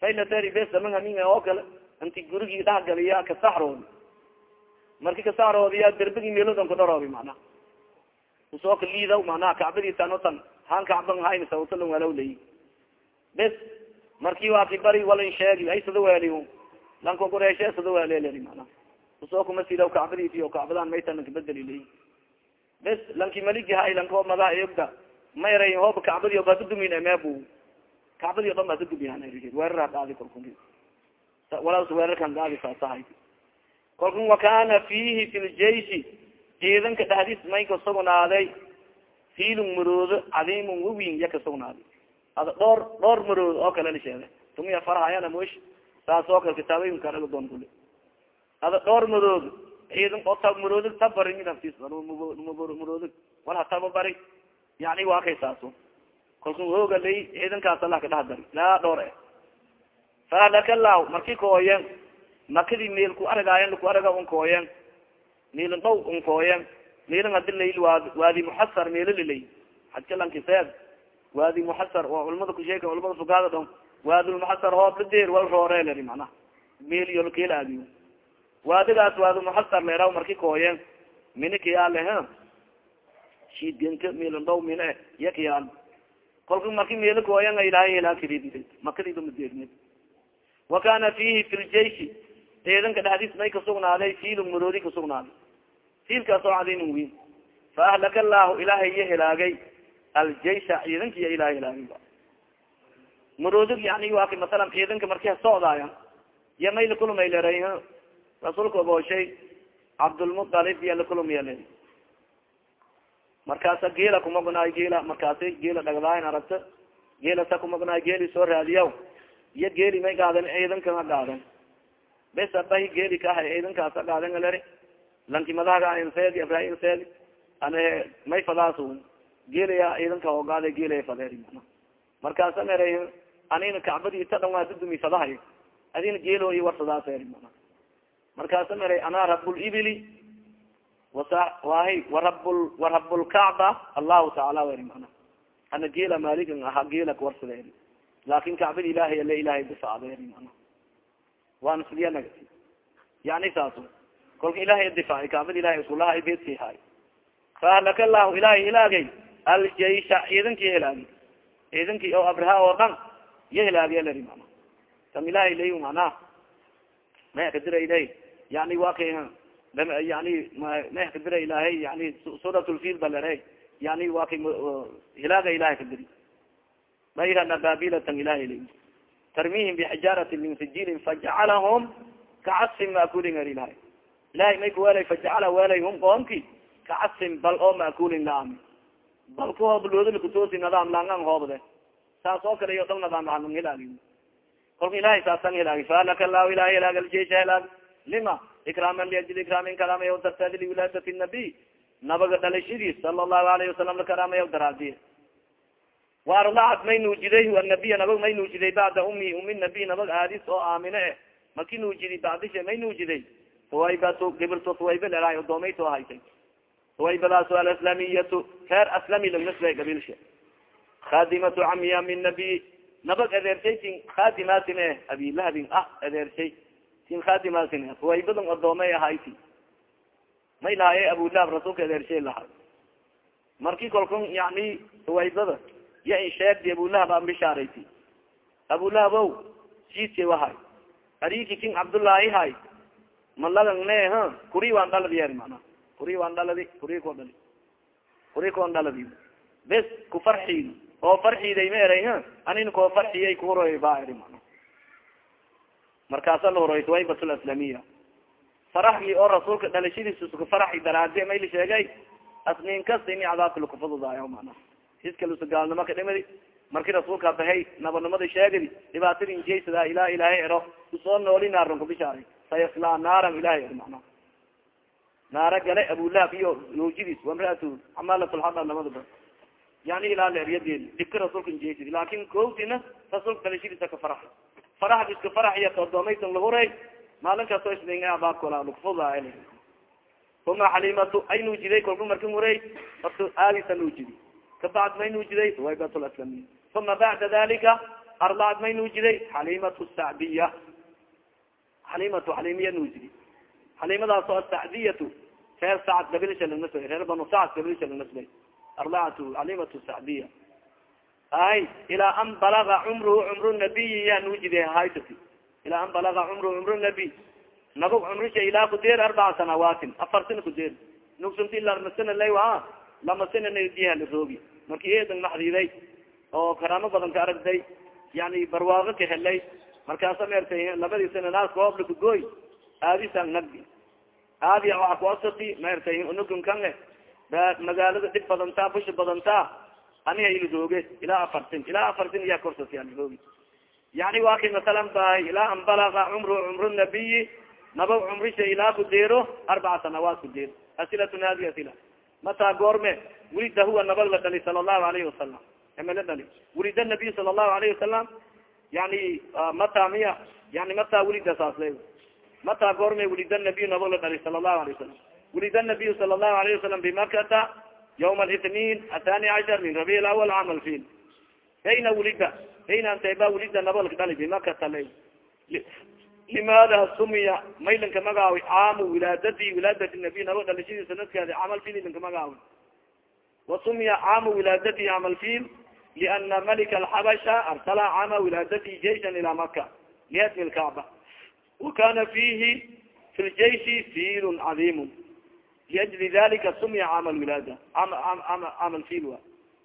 Faylateri besaman haminga oo kale inti gurigii dhahgaliya kasaxroodi marki kasaxroodiya derbigi meelodan kudharoobi macnaha u soo ka liidaw manaha kacbadii tanotan han kacban hayn sawtalan walaw lay bes marki waa ki bari walin sheegi ay sada lanko kureeshe sada weeleleli mana u soo kuma sidaw kacbadiisi o kacbadan maytan kabedeli lay bes lanki maligi hay lanko madaha eyogda ma eray hooba kacbadi o bakadumin emebu kacbadi o dhan bakadumin weerar dhaadi kalkun walaas weerarkan dhaadi saasahay kalkun wakana fihi fi ljeishi ciidanka dhexdiis may ka sugnaaday fiilun maroodo cadiimun wawin ya ka sugnaaday ada dhowr dhowr marood oo kale la sheegay. Tumiya farhayana mosh saas oo kale kitaabayinka anaga doon kule ada dhowr marood ciidan oo ta maroodi tabari mid aftis maroodi wal hatababari yani waa kay saaso kalku hooga lay ciidankaas allah ka dhex dari laa dhowr e fahlaka lah marki kooyen makadi meel ku argaayen laku arga un kooyen miilin dhow unkooyen layl waad waadi muxasar meelolilay hadkalankiseed waadi muxasar oo culamada kusheeka culamada fukaada dhon waadilmuxasar hoob ladeer wal rooreleri macnaha. Meel yolkeel aadiyo. Waadigaas waadi muxasar leeraw marki kooyen mina kayaale ha shiidgenka miilin dhow mina iya kayaal kolka marki meelo kooyen ilaahay helaakiriid makadidomadeerni wa kana fihi fi ljeishi ciidanka dhexdiis may kasugnaaday fiilun maroodi kasugnaaday fiilkaas oo cadiimin wiin fa ahlaka allahu ilaahay iya helaagay aljaysha ciidankiya ilahay helaagay maroodig yani waa ka masalan ciidanka marki hasocdaaya iyo may lakulumay leray rasuulka ogooshay cabdulmutalib iya lakulumaya le markaasa geela kumagnaay geela markaasi geela dhagdaayan aragta. Geela sa kumagnaay geeli soo raadiyaw. Iyo geeli may gaaden ciidanka ha gaaden geeli ka ahay ciidankaas ha gaaden aleri lanki madahaga inseedi ibrahim seedi ane may fadaas geelaya ciidanka hogaada geelaya fadeer markaasa eray anina kacbadi ita dhan waa dudumi fadahay adina geelo i warsadaas mana. Markaasa eray ana rablibili wahay warab warab lkacba allahu taala eri mana. Ana geela maligan aha geela kawarsada eri laakin kacbada ilahay ale ilahay mana. Waana sidiya nagati. Yani kolka ilahay difaaci kacbada ilahay iskulaha bedki hay faahlaka allahu ilahay hilaagay aljaysha ciidankii hilaagi ciidankii oo abraha oo dhan iyo hilaagiya leri mana tam ilahay lay manaa maya kadira ilah yani wa kay yani maya kadira ilahay yani surat ba lere yani wa kay hilaaga ilahay kadiri mayrana babilatan ilahay lay tarmihim bxijaarati min sijilin fajacalahum kacasfin maakulin er ilahay ilahay may kuwelay fajacala welay hum qoomki kacasfin bal oo maakulin laami bal ku hooblooda lakutoosi nadaam langan hoobde saas oo kale iyo dal nadaam aan hilaagi kolka ilahay saasan hilaagi faalaka lahu ilahay hilaag aljeisha hilaag lima? Ikraaman liajli ikraamin karaamayaw darteedi liwilaadati nabiy. Nabaga dhalashadiis sala allahu alayhi wasalam lakaraamayaw daraadiye waarlacat may nuujiday anabiya nabag may nuujiday bacda umi umi nabiy nabag aadis oo aamine eh maki nuujidi bacdisha may nuujiday huwaybato gibirto huwayba leraay odoomayto haytay. Huwaybadaaso alaslamiyatu reer aslami lagnasbay gabilsha khadimatu camiya min nabiy nabag adeershay tin eh abilahabin ah adeershay tin khadimatin eh huwaybadan odoomay ahayti may lahaaye abulahab rasuulka adeershay lahaa marki kolkun yani huwaybada ya sheegdi abulahab an bishaarayti abulahab ow siidka wahay ariki king cabdullaahi hay malagan ne kuri waan dhaladi yar mana kuri waan dhaladi kuri ko dhali kuri koon dhaladi bes ku farxiid oo farxiiday ma eray anin koo farxiyay kuhuroy ba eri mana markaasa lahuroy waybat laslamiya faraxgi oo rasuulka dhalashadiisa suka faraxi daraade mayla sheegay asnin kasta ini cadaabka lakufududaayo mana iskalusa gaalnimo ka dhimadi marki rasuulka bahay nabanimada sheegadi dhibaatadi injeysada ilaa ilaahay ero u soo nooli naaron kabishaaray sayasla naaran ilahay mana naara gale abulahab iyo zawjadiis wamraatu xamalat lxada lamadaba yani ilaa leeryadeen dhibka rasuulka injesid laakin kowtina rasuulka dalashadiisa ka farax. Farax iska farax iyo todoomaysan lahuray maalin kasto isdinga baabkola lugfuda uma xalimatu ay nuujiday kolku marka huray? Orta aadisa nuujidi kabacd may nuujiday suwaybat laslamiya uma bacda dalika arbacad may nuujiday xalimatu sacdiya xalimatu xalimiya nuujidi xalimadaas oo asacdiyatu reer sacd gabilisha lanasbay reer banu sacd gabilisha lanasbay arbacatu xalimatu sacdiya ay ilaa an balaga cumruhu cumru nabiyi yaa nuujide haysati ilaa an balaga cumruhu cumru nabiy nabag cumrisha ilaa kudeer arbaca sanawaatin afar sana kudeer nugsumti lamasana lay a lamasana nadihaliroogi marki eedan maxdiday oo karaamo badan ka aragday yani barwaaqo ka helay markaasa maertay labadii sana naas koobla kagooy aadisan nagdi. Aadiya waa kuasati maertay unugun kan e magaalada dhib badantaa busha badantaa aniga ilirooge ilaa afartin ilaa afartin iya korsati aliroogi yani waa kay masalan bahay ilaa an balaga cumru cumru nabiyi naba cumrisha ilaa kudeero arbaca sanawaat kudeero asilatun hadi asila. Mataa goorme wulida huwa nabag la dhali sala allahu alayhi wasalam eme la dhali wulida nabiy sala allahu alayhi wasalam yani mata miya yani mataa wulida saasle mataa goorme wulida nabiy nabag la dhali sala allahu alayh wasalam wulida nabiy sala allahu alayhi wasalam bimakata yawma alithniin athani cashar min rabi lawal caam alfil ayna wulida ayna anteba wulida nabag la dhali bimakata la limaada sumiya maylanka magaawi caamu wilaadati wilaadati nabiy naba dhalashadii sanadkeeda camal fil lanka magaawi. Wa sumiya caamu wilaadati camal fil liana malika alxabasha arsala caama wilaadati jaishan ila maka lihatmi lkacba wa kana fihi fi ljeishi fiilun cadiimun liajli dalika sumiya caama lwilaada camal fil wa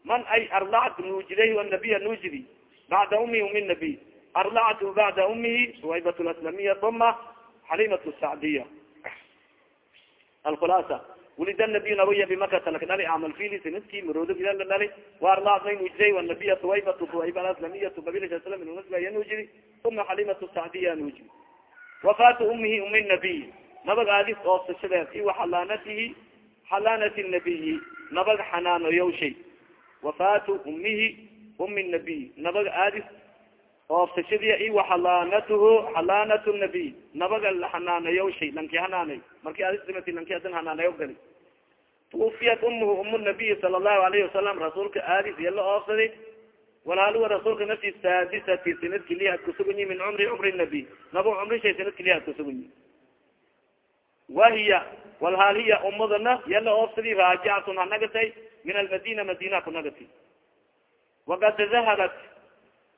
man ay arlacat nuujiday nabiya nuujidi bacda umi umi nabiy arlacatu bacda umihi suwaybat laslamiya uma xalimat sacdiya alkhulaasa wulida nabiy nabiya bimakata laka dhali amal fili sanadki maroodo ila la dhali waarlaat may nuujiday wanabiya suwaybatu suwayba alaslamiyatu qabiila slam nusbaya nuujidi uma xalimatu sacdiya nuujidi wafaatu umihi umi nabiy nabag aadis oofsashadeed i waxalaanatihi xalaanati nabiyi nabag xanaanoyowshay wafaatu umihi umi nabiy nabag aadis oofsashadiya i waxalaanatuhu xalaanat nabiy nabaga xanaanayow shay lanki hanaanay. Marki adisdimati lanki adan hanaanayo gali tuufiyat umuhu umu nabiy sala allahu alayhi wasalam rasuulka aadis iya la oofsaday. Walaaluwa rasuulka nafti saadisati sanadki lihaad kusugunyi min cumri cumri nabiy naba cumri shay sanadki lihaad kusugunyi wahiya walhaal hiya umadana iya la oofsadi raajicatun hanagatay min almadina madina kunagati wakad dahabat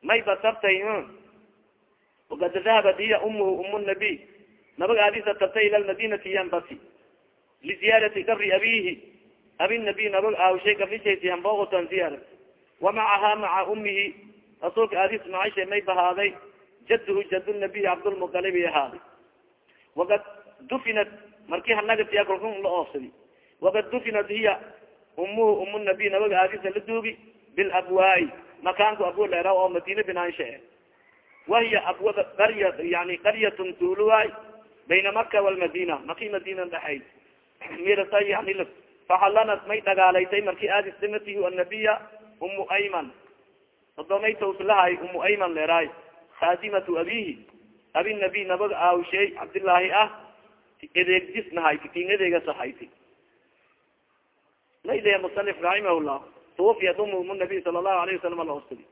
may basabtay wakad dahabat hiya umuhu um nabiy nabag aadisa tabtay ila lmadinati yanbasi. Liziyaarati gabri abihi. Abi nabiy nabag aawshay gabrishayti hamboogotan ziyaara wamacaha maca umihi rasuulka aadis macashe may bahaaday jadhu jad nabiy cabdulmualibi ahaaday wakad dufinat marki hanagatiya kolka la oofsadi. Wakad dufinat hiya umuhu um nabiy nabag aadisa la duugi bilabwaai makaanku abwa leera oo madina binaansha wahiya abwada qarya yani qaryatun tuuluwaay bayna maka walmadina maki madina dhaxayd mirasa yani faxalanat may dhagaalaytay marki aadis dimatihi annabiya umu ayman odomay tawslahay umu ayman leeraay khaadimatu abihi abi nabiy nabag aawshay cabdillaahi ah edeegdisnahay kin edeega sahayti layleya musanif tuwafiyat um um nabiy sala allahu alayhi wasalam laofsadi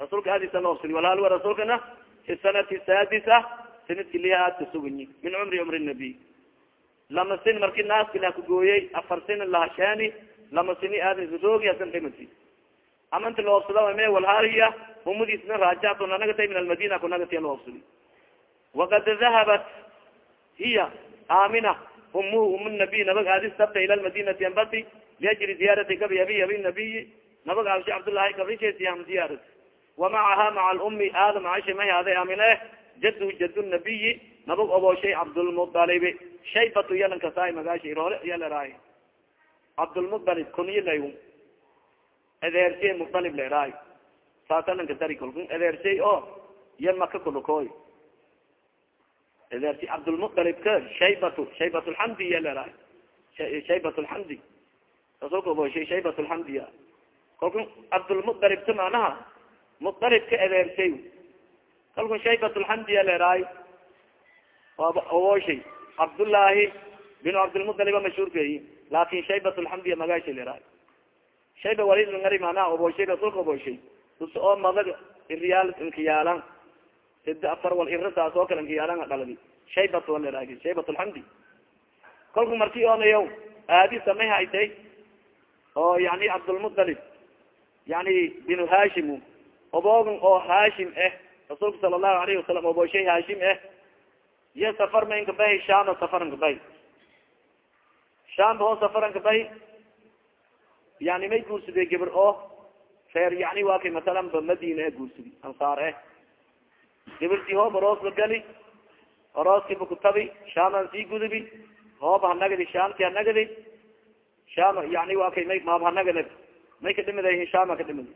rasuulka aadisa laofsadi walaalwa rasuulkana fi sanati saadisa sanadki lihaad kasugunyi min cumri cumri nabiy lama sin marki naaski lah kugooyey afar sin lahashaani lama sini aadroogi asan dhimati ama inta laofsada me walhaaliya umadiisna raajactu nanagatay min almadina kunagatiya laofsadi wakad dahabat hiya amina umuhu um nabiy nabag aadis dabta ila lmadinati ambati liajli ziyaarati gabi abi abi nabiyi nabag aawshe cabdullahi gabrishesiam ziyaarat wamacaha maca alumi aadam cashe may haaday amine jadhu jad nabiyi nabag obooshay cabdulmualibi shaybatu yalankasaay magaashi roole yaleraay cabdulmualib kuniy lay edeershay mualib leraay saasalanka dari kolku edeershay o ya maka kulukoy edeershay cabdulmualibka shaybatu shaybat lxamdi yaleraay shaybat lxamdi obooshay shaybat lxamdiya kalku cabdulmualibta macnaha mualibka adeersay kalku shaybatulxamdiya leeraay ooshay cabdullaahi binu cabdilmualiba mashhuurkeyi laakin shaybatulxamdiya magaasha leeraay shayba walingari manaha obooshay rasulka obooshay us oo madag iriyaal inkiyaalan sida afar wal iradaas oo kale inkiyaalan dhaladi shaybat waleeraay shaybatulxamdi kalku marki onayo aadi samay haytay oo yani cabdulmualib yani binu hashim oboogan oo hashim ah rasuulka sala allahu alayhi wasalam obooshay hashim ah iyo safar ma inka bahi shama safaranka bahi shamba oo safaranka bahi yani may guursadey gabar oo reer yani waa kay masalan ba madina e guursadi ansaar eh. Gabartii hoob aroos la gali arooskiiba kutabi shaman sii gudubi hoob hanagadi shamti hanagadi sham yani waa kay may maab hanagada may kadhimidahin shama kadhimid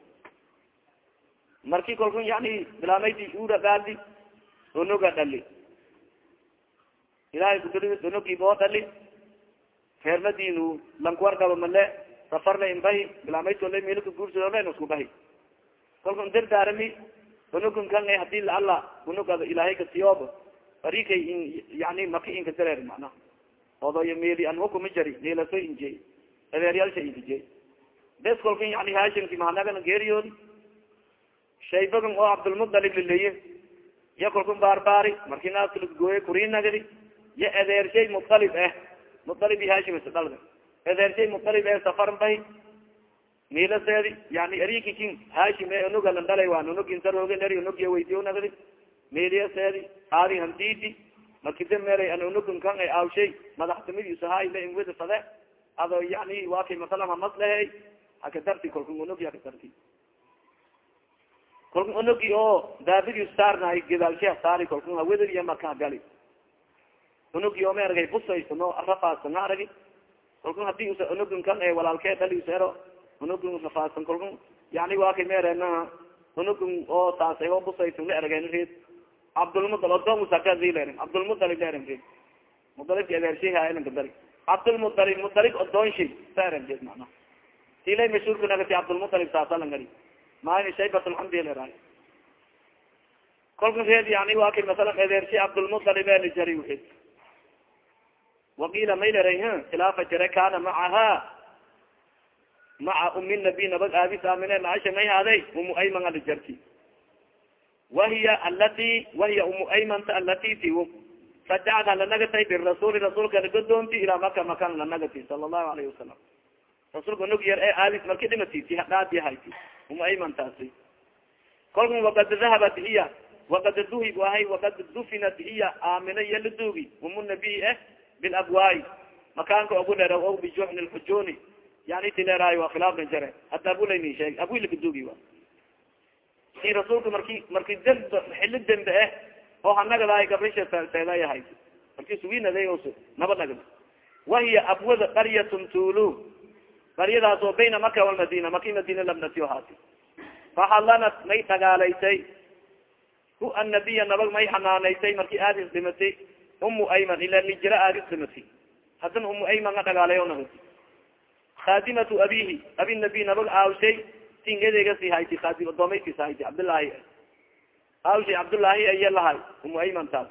marki kalku yani bilaamayti ura gaadi unuga dhali ilahay kuduli unugiiboo dhali reermadinu lankuwargaba male safarna inbahi bilamaytole milka guursadoolen isku bahi kalku dirdaarami unugun kan haddii laala unugada ilaahay kasiyoob arikay in yani maki inka dareer macnaha odoyo meli an hukuma jari meelaso inje adeeryaalsha inje bes kalku yani hashimki mahanagan geeriyoodi shaybagan oo cabdulmualib laleeye ya kalku baarbaari marki naaslagooye kurinagadi ya adeershay mualib eh mualib i hashim isdhalga adeershay mualib eh safar bahi milaseedi yani arikikin hashim e unugalan dhalay waan unuginsarogenari unugiya weydiyo nagadi miliyaseedi aadi handidi meelay an unugun kan ay awshay madaxtimidiisahaila ingweda fade ado yani waa kay masalan hamaslehay hakadarti kalku unugi hakadarti kalku unugi oo daabidi saarnahay gadaalsha saari kalku hawedad iyo marka gali unugi oo ma argay busaysano rafaasana aragi kalku haddii usa unugun kan e walaalkee dhali usero unugun rafaasan kalku yani waa kay meerena unugun oo taasay oo busaysan la ergen red cabdulmual odon usakazilern cabdulmualib leren red mualibka adeershahalanka dari odoonshay saren red mana silay mashhuurka nagati cabdulmualib saasalangari maani shaybatulxamdi leraay kolka reed yani waa kay masalan adeershay cabdulmualib eli jari red waqiila may leray khilaafa jare kana macaha maca umi nabi nabag aabis aamine naasha may haaday umu ayman ali jarti. Wahiya alati wahiya umu aymanta alati ti rajacda lanagatay birasuli rasuulka lagodoonti ilaa maka makan lanagati sala allahu alayhi wasalam rasuulka nog yar ee aadis marki dhimati ti dhaadi hayti umu aymantaasi kolkan wakad dahabat hiya wakad duhib ahay wakad dufinat hiya aamina iyo laduugi umu nabiy eh bilabwaay makaanka ogu dheer o bijuxni lxujuni yani ti leeraayo waa khilaafna jare hata abulani sheeg abui lakaduugi wa si marki marki demb xili dembe eh oo hanagadaay gabrisha seedayahay marki suginada nabadnagd wahiya abwada qaryatun tulu qaryadaas oo bayna maka walmadina maki madina labnati haati. Fahalanat may dhagaalaysay hu annabiya nabag may xanaanaysay marki aadis dhimatay. Umu ayman ila lijra aadis dhimatay. Haddana umu ayman nga dhagaalay o nagati khadimatu abihi abi nabi nabag aawshay. Tingadegasi hayti khadim adoomaytis hayti cabdillaahi aawshay cabdullaahi aya lahay umu ayman taas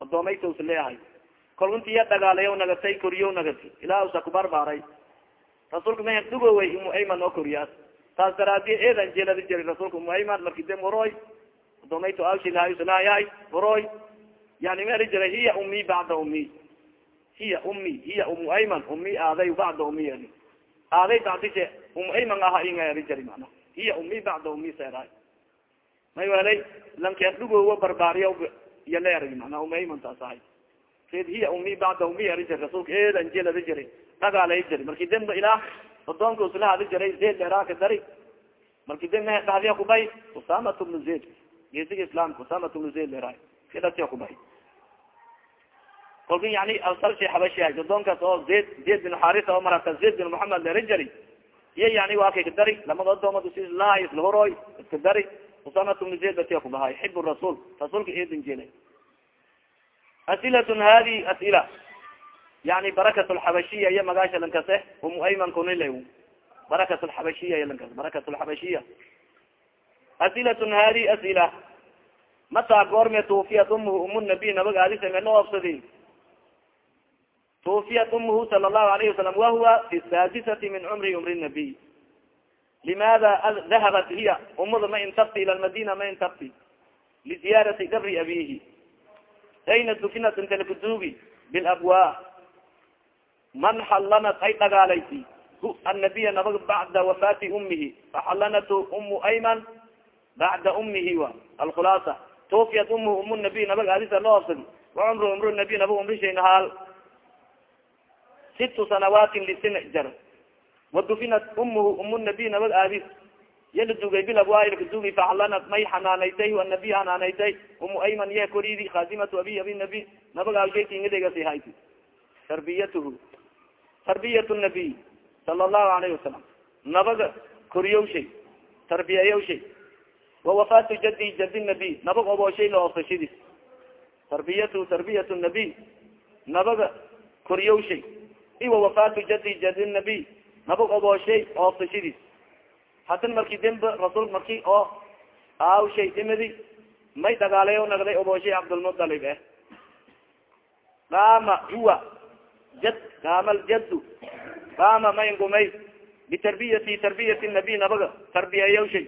adoomaytos leahay kolkunti iya dhagaalayo nagatay koriyo nagati ilaa usa kubarbaaray rasuulka ma dhugowey umu ayman oo koriyaas taas daraadiye eedan jeelada jiri rasuulka umu ayman marki de moroy adoomayto aawshay lahay usalahayahay moroy yani ma eri jiray hiya umi bacda umi hiya umi hiya umu ayman umi aaday bacda umi aaday bacdise umu ayman aha inga eri jari mana hiya umi bacda umi seeraay may welay lankeer dhugowa barbaariya iyo la erag mana umu ayman taas ahay red hiya umi bacda umi eri jari rasuulka eedan jelada jiri. Dhagaalay jari marki demba ilaah odoonka usla hadi jaray zayd leeraaka dari marki demba dhahdiya kubay usamat bnu zayd. Geesiga islaamka usamat bnu zayd leeraay sidatiya kubay kolka yani alsalsha xabashi hay odoonkaas oo zayd zayd bin xarisa oo marata zayd bin mohamed leera jari iyo yani waa kay ka dari lamada odoomad usilahay isla horoy iska dari usamat bnu zayd batiya kubahay xib rasuul rasuulka eedin jela asilatun hadi asila yani barakat lxabashiya iyo magaasha lankase umu ayman kunila barakat lxabashiya lankas barakat lxabashiya asilatun hadi asila mataa goorme tuufiyat umuhu um nabiy nabaga adisangano ofsadi tuufiyat umuhu sala allahu alayhi wasalam wahuwa fi saadisati min cumri cumri nabiy limaada dahabat hiya umada ma intabti ila lmadina ma intabti liziyaarati gabri abihi ayna dufinat intalkuduugi bilabwa man xalanat ay dhagaalayti annabiya nabag bacda wafaati umihi faxalanat umu ayman bacda umihi wa alkhulaasa tufiyat umuhu um nabiy nabag adisa loo ofsadi wacumru umru nabiy nabag umrishayna haal situ sanawaatin lisina jar wadufinat umuhu um nabiy nabag aadis yala dugay bilabwaa kadugi faxalanat may xanaanaytay anabiy xanaanaytay umu ayman ye koridi khadimatu abi abi nabi nabag alshaykingadegasi hayti tarbiyatuhu tarbiyat nabiy sala allahu alayhi wasalam nabaga koriyowshay tarbiyayowshay wawafaatu jadi nabiy nabag obooshay laofsashadis tarbiyatuhu tarbiyat nabiy nabaga koriyowshay iwa wafaatu jadi jadi nabiy nabag obooshay oofsashadis hadan marki demba rasul marki oo aawshay dimadi may dagaalayo nagday obooshay cabdulmutalib eh. Qaama huwa jad qaama ljaddu qaama may ngumay bitarbiyati tarbiyati nabiy nabaga tarbiyayawshay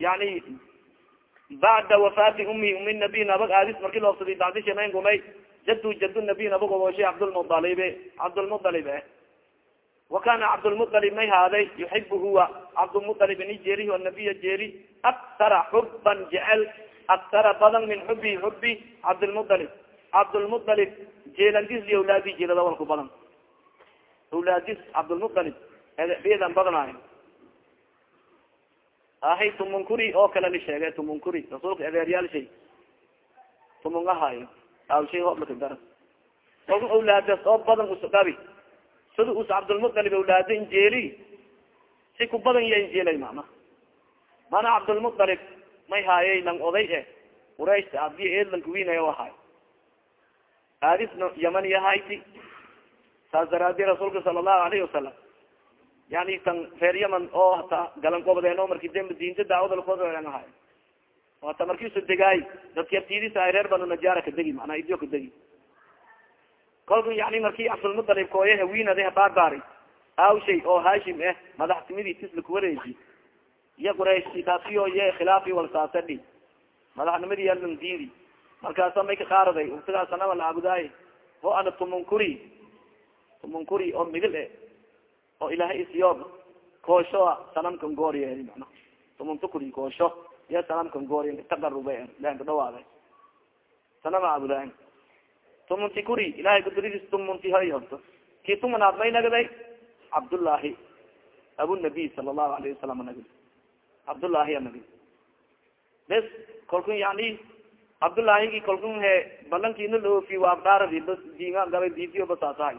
yani bacda wafaati umi umi nabiy nabag aadis marki loofsadi bacdisha may ngumay jadu jadu nabiy nabag obooshay cabdulmualib cabdulmualib eh wakana cabdlmualib may haaday yuxib huwa cabdlmualib ini jeeri nabiya jeeri aktara xuban jecel aktara badan min xubi xubi cabdlmualib cabdlmualib jeelandis li awlaadi jeelada walku badan. Awlaadis cabdlmualib edan badnaayo. Ahay tumunkuri oo kale sheege tumunkuri rasuulka edeeryaal shay. Tumun ahaayo awshay hoblakadara oga awlaadas oo badan usgabi sida us cabdulmualib awlaado injeeli. Si ku badan iya injeelay mana mana cabdulmualib may haayay lang oday e quraysh adi eedlanka winay ahaay aadisna yaman yahayti saas daraadi rasuulka sala allahu alayhi wasalam yani tan reer yaman oo hata galankobadeen oo marki diinta daawada lakodan ahay. Hata markiisu degaay dadki abtidisa ay reer banu najaara kadegi mana idio kadegi kolka yani marki cabdulmualib kooye hawinade habaarbaari awshay oo hashim eh madaxtimidiis lakuwareeji iya quraysh taasiyo ye khilaafi walsaasadhi madaxnimadi yalandidi markaasa may ka qaaraday ugtigaasanawa la caabudaay ho ana tumunkuri tumunkuri oo migil e oo ilaahay isiyoob koosho sanamkan gooriy mana tumuntukuri koosho iya sanamkan gooriy taqarube ilahay kadhawaaday sanama caabudaay tumunti kuri ilahay kuduridiis tumunti hay horto ki tumanaad may nagday? Cabdullaahi abunabiy sala allahu alayhi wasalam nagd cabdullaahi a nagd bes kalkun yani cabdullaahigi kalkun he balankina laofi waabdaaradi bas dinga gabay diidiyo basaasahay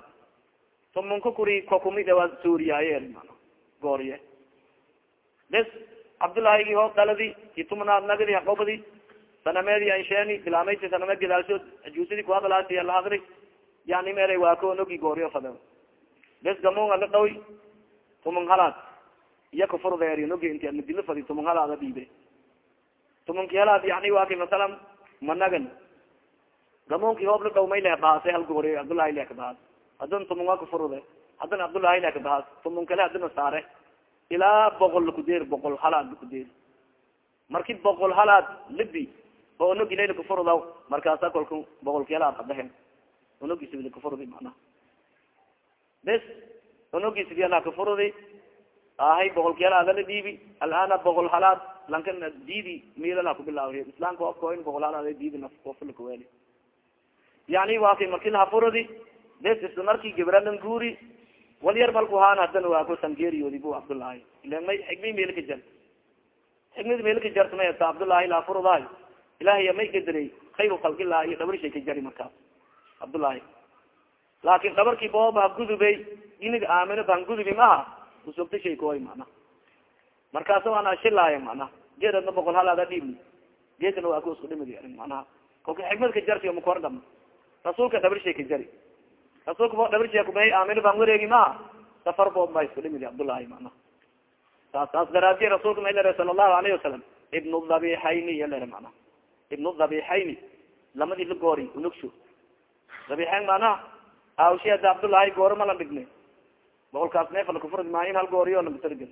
tumunka kuri kokumide waa suuriyaye mana gooriye bes cabdullaahigi hoo daladi ki tumanaad nagdi haqobadi sanameedi ansheni bilaamay saname gadaalshood ajuusadi kuhadalaasi lahadri yani mere waa ko nogi gooriyo fade bes gamon ala dhawi tumun halaad iya kafurdeeri nogi inti madilo fadi tumun halaada dhiibe tumunki halaad yani waa ki masalan managan gamonki hoob la dhaw may leh bahase hal gooriy cabdullahi leh kabahaas hadan tumun waa kafurde hadan cabdullahi leh kabahaas tumun kale hadana saare ilaa boqol lakudeer boqol halaad lakudeer marki boqol halaad libi oo onogi layla kafurdaw markaasa kolka boqolki halaad hadahen onogisibil kafurdi mana bes onogisibi ala kafurdi ahay boqolki halaad ala dhiibi. Alana boqol halaad. Lanka diidi milala kubilaaw islaamka ofkoin boqol halaad diidi nafkofulakaweli yani waaki marki lahafurdi bes isla marki gibralan guuri. Wal yar malku haan hadana waa ku sangeeriyoodi bu cabdullaahi ilan may xigmay meelka jar. Xigmad meelka jartmay ta cabdullaahi laafurdaay ilahiya may gadarey khayru kalkilah iyo dhabarshay ka jari markaas cabdullaahi laakin dhabarkii booba hagudubey inig aamino ba hangudubi maha usogta shay koy mana markaasa ana shilaaya mana geedadna boqol halaada dhiibni geedkana waa ku isku dhimid manaha kolka xigmad ka jarti makordham rasuulka dhabarshay ka jari. Rasuulka bo dhabarshay aamino baan wareegi maha safar boob ba isku dhimidi cabdullahi mana saas saas daraadiye rasuulka may lere sala allahu alayhi wasalam ibn dhabixayni iya lere mana ibn dhabixayni lamadi la goori unugsho dhabixayn mana awshi ada cabdullahi gooro ma la dhigni boqolkaas neef lakufurd maa in hal gooriyo lamatargel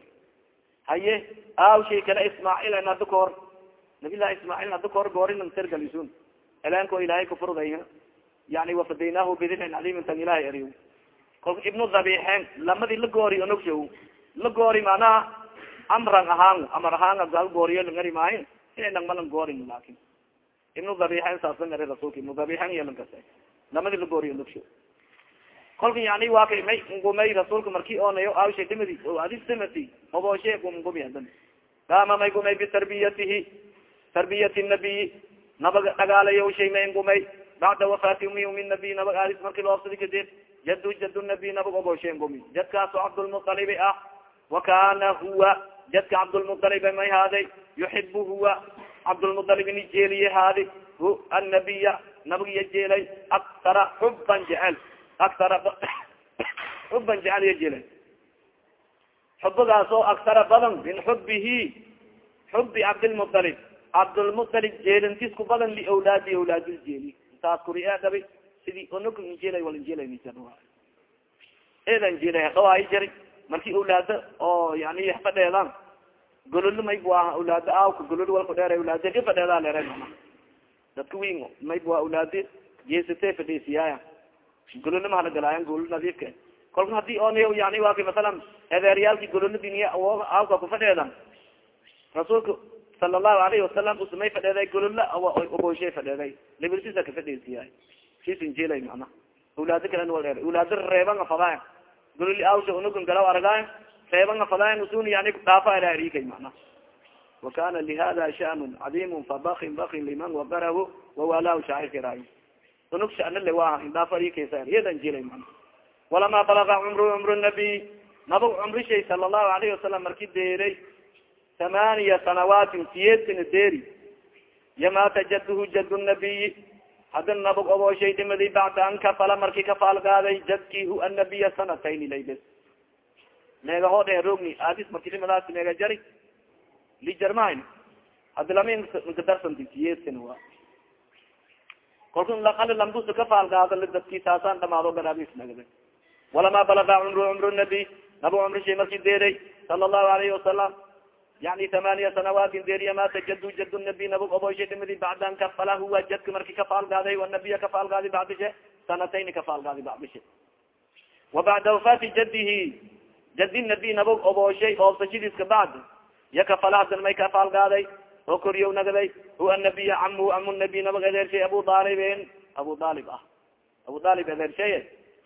haye awshi kale ismaaciil en hada kahor nabilahi ismaaciil hada kahor goori lamatargelisun elanko ilahay kufurday yani wafadaynaahu bidinin calimin tan ilahay eriy kolka ibnu dhabixeen lamadi la goori onogsho la goori manaha amran ahaan amar ahaan gal gooriyo langari maahin ina nang malan goorin laakin ibnu dhabixeen saaslan eri rasulka ibnu dhabixeen iyo lankasa lamadi la goori onogsho kolka yani waa kay may ngumay rasuulka marki onayo awsha dhimadi o adis dhimati mabooshe ngumi hadan kama may gumay bitarbiyatihi tarbiyati nabiyi nabaga dhagaalayo shay may ngumay. Bacda wafaati umi umi nabiy nabag aris marki loobsadi kadib jadu jad nabiy nabag obooshe ngumi jadkaaso cabdulmuطalibi ah wakana huwa. Jadka cabdulmuطalibe may haaday yuxibu huwa cabdulmudalib ini jeeliye haadi hu annabiya nabigiya jeelay aktara xuban jecel aktara xuban jecel iya jeelay xubagaasoo aktara badan min xubihi xubi cabdilmudalib cabdulmudalib jeelintis ku badan liawlaadi awlaadil jeeli intaas kuria dhabi sidii onok injeelay wal injeelay eedan jeelay hawaai jari marki awlaada oo yani fadheedan gololo mayb waa awlaada aawka gololo walku dheer fadheedaa leere mana dadka win mayb waa awlaadi geesatee fadhiisiyaaya gololo mahala galaayan gololo nadiifka kolka haddii on yani waa ka masalan edeeryaalki gololo diniya aawka kufadheedan rasuulka sala allahu alayhi wasalam usmay fadheeday gololo oboyshay fadheeday libirtisa kafadhiisiyaay sis injilay mana awlaado kalen wal dheer awlaado reeban afadaaya gololi awsha unugun galaw argaay reeban afadaaya usun yani dhaafa arikay mana wakana lihada shanun cadimun fabakin bakin liman wabarahu wawalahu shaacirkiraay unug shanale waa indhaafa arikaysa iyada injilay mana walama balaga cumru cumru nabiy nabag cumrishay sala allahu alayhi wasalam marki deeray thamaniya sanawaatin siyeedkana deeri yamata jadhu jad nabiyi hada nabag obooshay dhimadi bacda an kafala marki kafaalgaaday jadki hu sanatayni laybes meega hoo dhe rogni adis marki dhimadaas meega jari? Lijarmahayn hadi lama nkadarsanta siyeedkana waa kolka lakali lamdusa kafaalgaado dadki saasaan dhamaado garaabis nagda walama balaga cumru cumru nabiy nabag cumrishay marki deeray sala allahu alayhi wasalam yani thamaniya sanawaatin deeriya mata jadu jad nabiy nabag oboyshay dhimadi bacda an kafala huwa jadka marki kafaalgaaday wanabiya kafaalgaadi bacdishe sanatayni kafaalgaadi bacdishe wa bacda wafaati jadihi jadi nabiy nabag obooshay oobsashadiiska bacd ya kafala hadan may kafaalgaaday oo koriyow nagaday huwa anabiya camuhu amu nabiy nabag adeershay abu aalibin abu aalib ah abu aalib adeershaye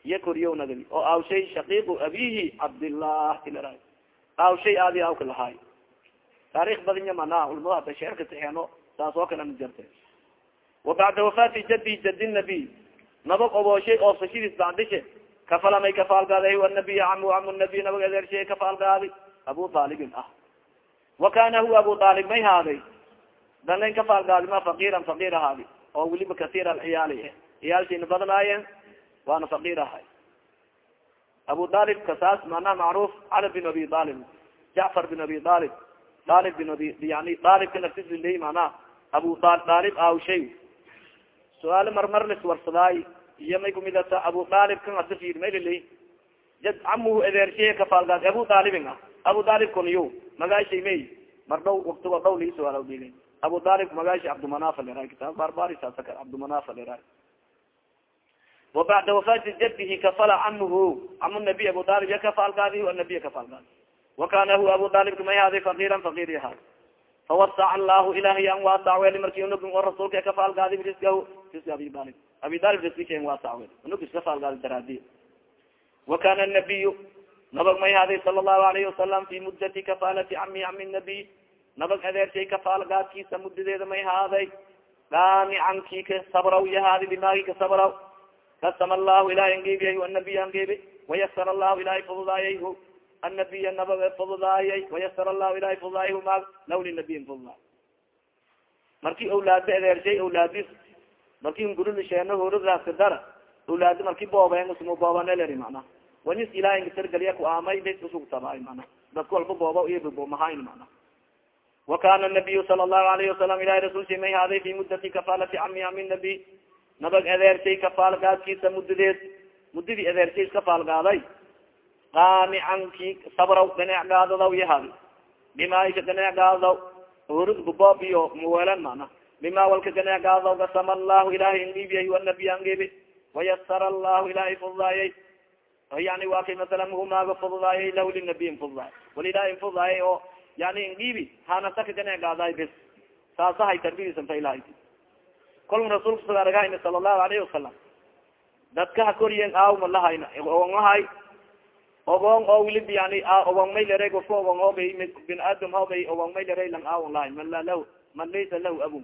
iya koriyow nagadi oo awshay shaqiiqu abihi cabdillah ila awshay aadi awka lahaay taarikh badanya mana culamada hada sheerka tixeeno saas oo kale na jarte wa bacda wafaati jadi jadi nabiy nabag obooshay oobsashadiis bacdishe kafala may kafaalgaaday nabiy camu camu nabiy nabag adeershay kafaalgaadi abu aalibin ah wa kana huwa abu aalib may haaday dalayn kafaalgaadi ma fakiran fakir ahaadi oo weliba kasiir alciyaali ciyaalshayna badanaayeen waana fakir ahay abu aalib kasaas manaha macruuf cali bin abi aalib jacfar bin abi aalib aalib bin abi yani aalibka naftisla mana abu aalib awshay su'aalo marmar liswarsadaay iyo may kumidata abu aalib kan hada fiir maylilay jad camuhu adeershay kafaalgaad abu aalibin ah abu aalib kunyo magaashay may. Mar dhow waktigo dhow lii suaal dili abu aalib magaasha cabdimanafa lera kitaab barbarisasa cabdimanafa lera bacda wafaati jadihi kafala camuhu camu nabiy abu aalib ya kafaalgaadi anabiya kafaalgaadi wakana hu abu aalibka may haaday fakiran fakir ahaa fawasaca allahu ilahay an waasac weli marki unugin oo rasuulka kafaalgaadi riska riska abi aalib abi aalib riskika waasac wel unug iska faalgaadi daraadi wakana nabiyu nabag may haaday sala allahu alayhi wasalam fi mudati kafaalati cami cami nabiy nabag adeershay kafaalgaadkiisa mudadeeda may haaday gaanican ki ka sabraw yahaadi bimaagi ka sabraw kasama allahu ilahay angeebiyay anabiy angeebi wayasar allahu ilahay fududaayay annabiya nabag fududaayay wayasar allahu ilahay fududaayay maag law linabiyin fududaay marki awlaado adeershay awlaadis marki ngurulsheeno horodaska dara. Awlaado marki boobeen usma boobaneleri macnaha wanis ilahay nkatargaliya ku aamay bes mana dadka walba booba iyo mahayn mana wakana nabiyu sala allahu alayhi wasalam ilahi rasulsi may haaday fi mudati kafaalati cami ami nabi. Nabag adeershay kafaalgaadkiisa mudadeed mudadii adeershay iskafaalgaaday qaamican ki sabraw ganeec gaadadaw yahaadi bima isha ganeec gaadadaw hurud guboob iyo muwelan mana bima walka ganeec gaadadaw gasama allahu ilahay ngiibiyay wanabiy angibi wayasara allahu ilahay fududaayay yani wa kay masala humaaga fududaayay lahu linabiyin fududaay walilahi fududaayay oo yani ngiibi hanasaka ganeec gaadaay bes. Saasahay tarbiyadiisanta ilahay kolka rasuulka sa argahayna sala allahu alayhi wasalam dadka ha koriyen aaw malahayna ogongahay ogon oo wilib yani ogon may lere gofka ogon obay bin aadam hobay ogon may lere lang aaw lahay man la lahu man laysa lahu abu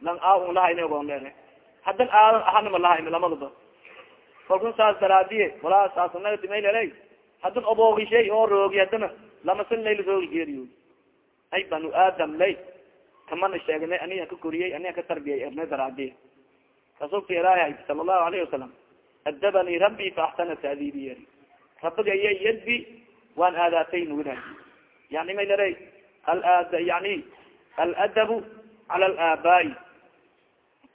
lang ogon lere hadan aadan ahana malahayna lamadaba kalkun saas daraadiye walaa saasnagati may lere hadan oboogishay oo roogi hadana lamasan layla roogi geeriyo ay banu aadam kamana sheegnay aniga ka koriyey aniga ka tarbiyay erne daraadiye rasuulka ilaahi sala allahu alayhi wasalam adabanii rabbi fa axsana taadiibiy rabiga iya yadbi waan aadaatay nuguda yani may lare alad yani aladabu cala alaabaai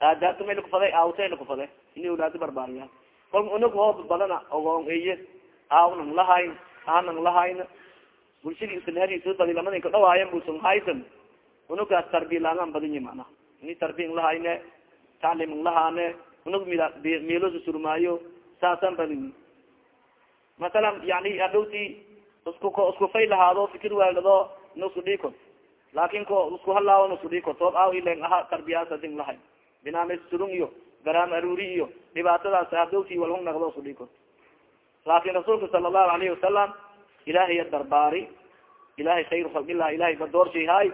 aadaatu may lakufaday aawtay lakufaday ini awlaado barbaariya kol unug hoob badana ogoon eye aawnang lahayn aanang lahayn bulshadii islahadiisa badi lamadinka dhawaayan busan haysan unugaas tarbiya laagaan badinyi mana? Ini tarbiya ng lahayne taclim ng lahaane unug mil milosa surmaayo saasaan badinyi masalan yani adhowti isku isku fay lahaado fikir waagado na isku dhiko laakin ko isku halaawo isku dhiko toob aw ilen aha tarbiyaasa ding surung iyo garaam aruri iyo dhibaatadaas adhowti walhung nagdo isku dhiko laakin rasuulka sala allahu alayhi wasalam ilaahiya darbaari ilahay khayr khalqilah ilahay badoorshay hay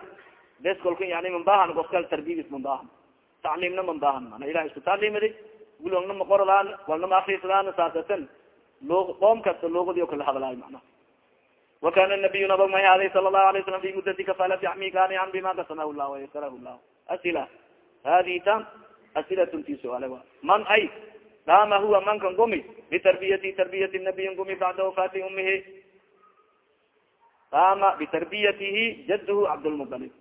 bes kolka yani mambahan koskal tarbiyadis mambahan tacliimna mambahan mana ilahay isku tacliimadi gulongna maqoradaan walnama akrisadaan saasatan qoom kasta luugadi o kala hadlaayo mana wakana nabiyu nabag may haaday sala allahu alay salam fi mudati kafalati amikanian bima kasamahu llah wayasarahu llah asila hadihi tam asilatun ti suaale a man ay dama huwa mankan gumi bitarbiyati tarbiyati nabiyin gumi bacda wafati umihi dama bitarbiyatihi jadhu cabdlmutalib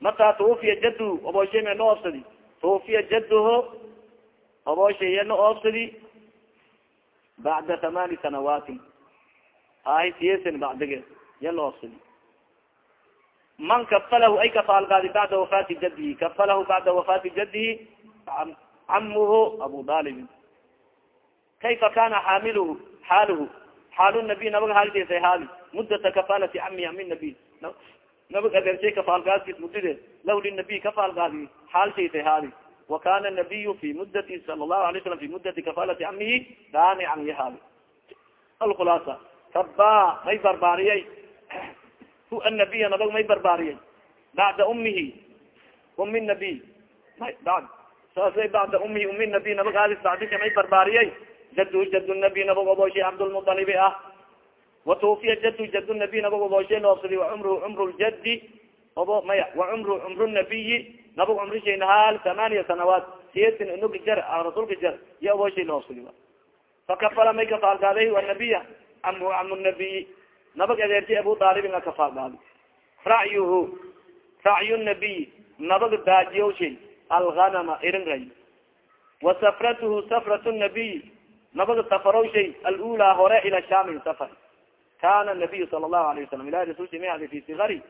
mata tuufiya jadhu obooshay me no oobsadi tuufiya jadho obooshaye no oobsadi bacda thamani sanawaatin hay siyasan bacdige ya la oobsadi man ay kafaalgaadi bacda wafaati jadihi kafalahu bacda wafaati jadihi camuhu abu dalibin kayfa kana xaamiluhu xaaluhu xaalu nabiy nabaga haalidesa haali mudata kafaalati cami ami nabiy nabag adeershay kafaalgaadkiis mudadeed lahu linabiy kafaalgaadi xaalshaysa haali wakana nabiyu fi mudati sala allahu alay slam fi mudati kafaalati camihi daanican yahaali alkhulaasa rabba may barbaariyay hu anabiya nabag may barbaariyay bacda umihi umi nabiy bad saasay bacda umi nabiy nabag aadis bacdisha may barbaariyay. Jadu jad nabiy nabag obooshay cabdlmuطalibi ah. Watuufiya jadu jad nabiy nabag obooshay noobsadi wacumruhu cumru ljadi obo maya wacumru cumru nabiyi nabag cumrishayna haal thamaniya sanawaat. Siyasin inuga jar rasulka jar. Iyo obooshay noobsadi fakafala may kafaalgaaday anabiya camu camu nabiyi nabag adeerti abu daalibin a racyuhu racyu nabiy nabag daajiyowshay alganama irin ray wa safratuhu safrat nabiy nabada safarowshay alula hore ila shamin safar kana nabiyu sala allahu alayh wasalam ilahi rasulsi may hadi fi sigari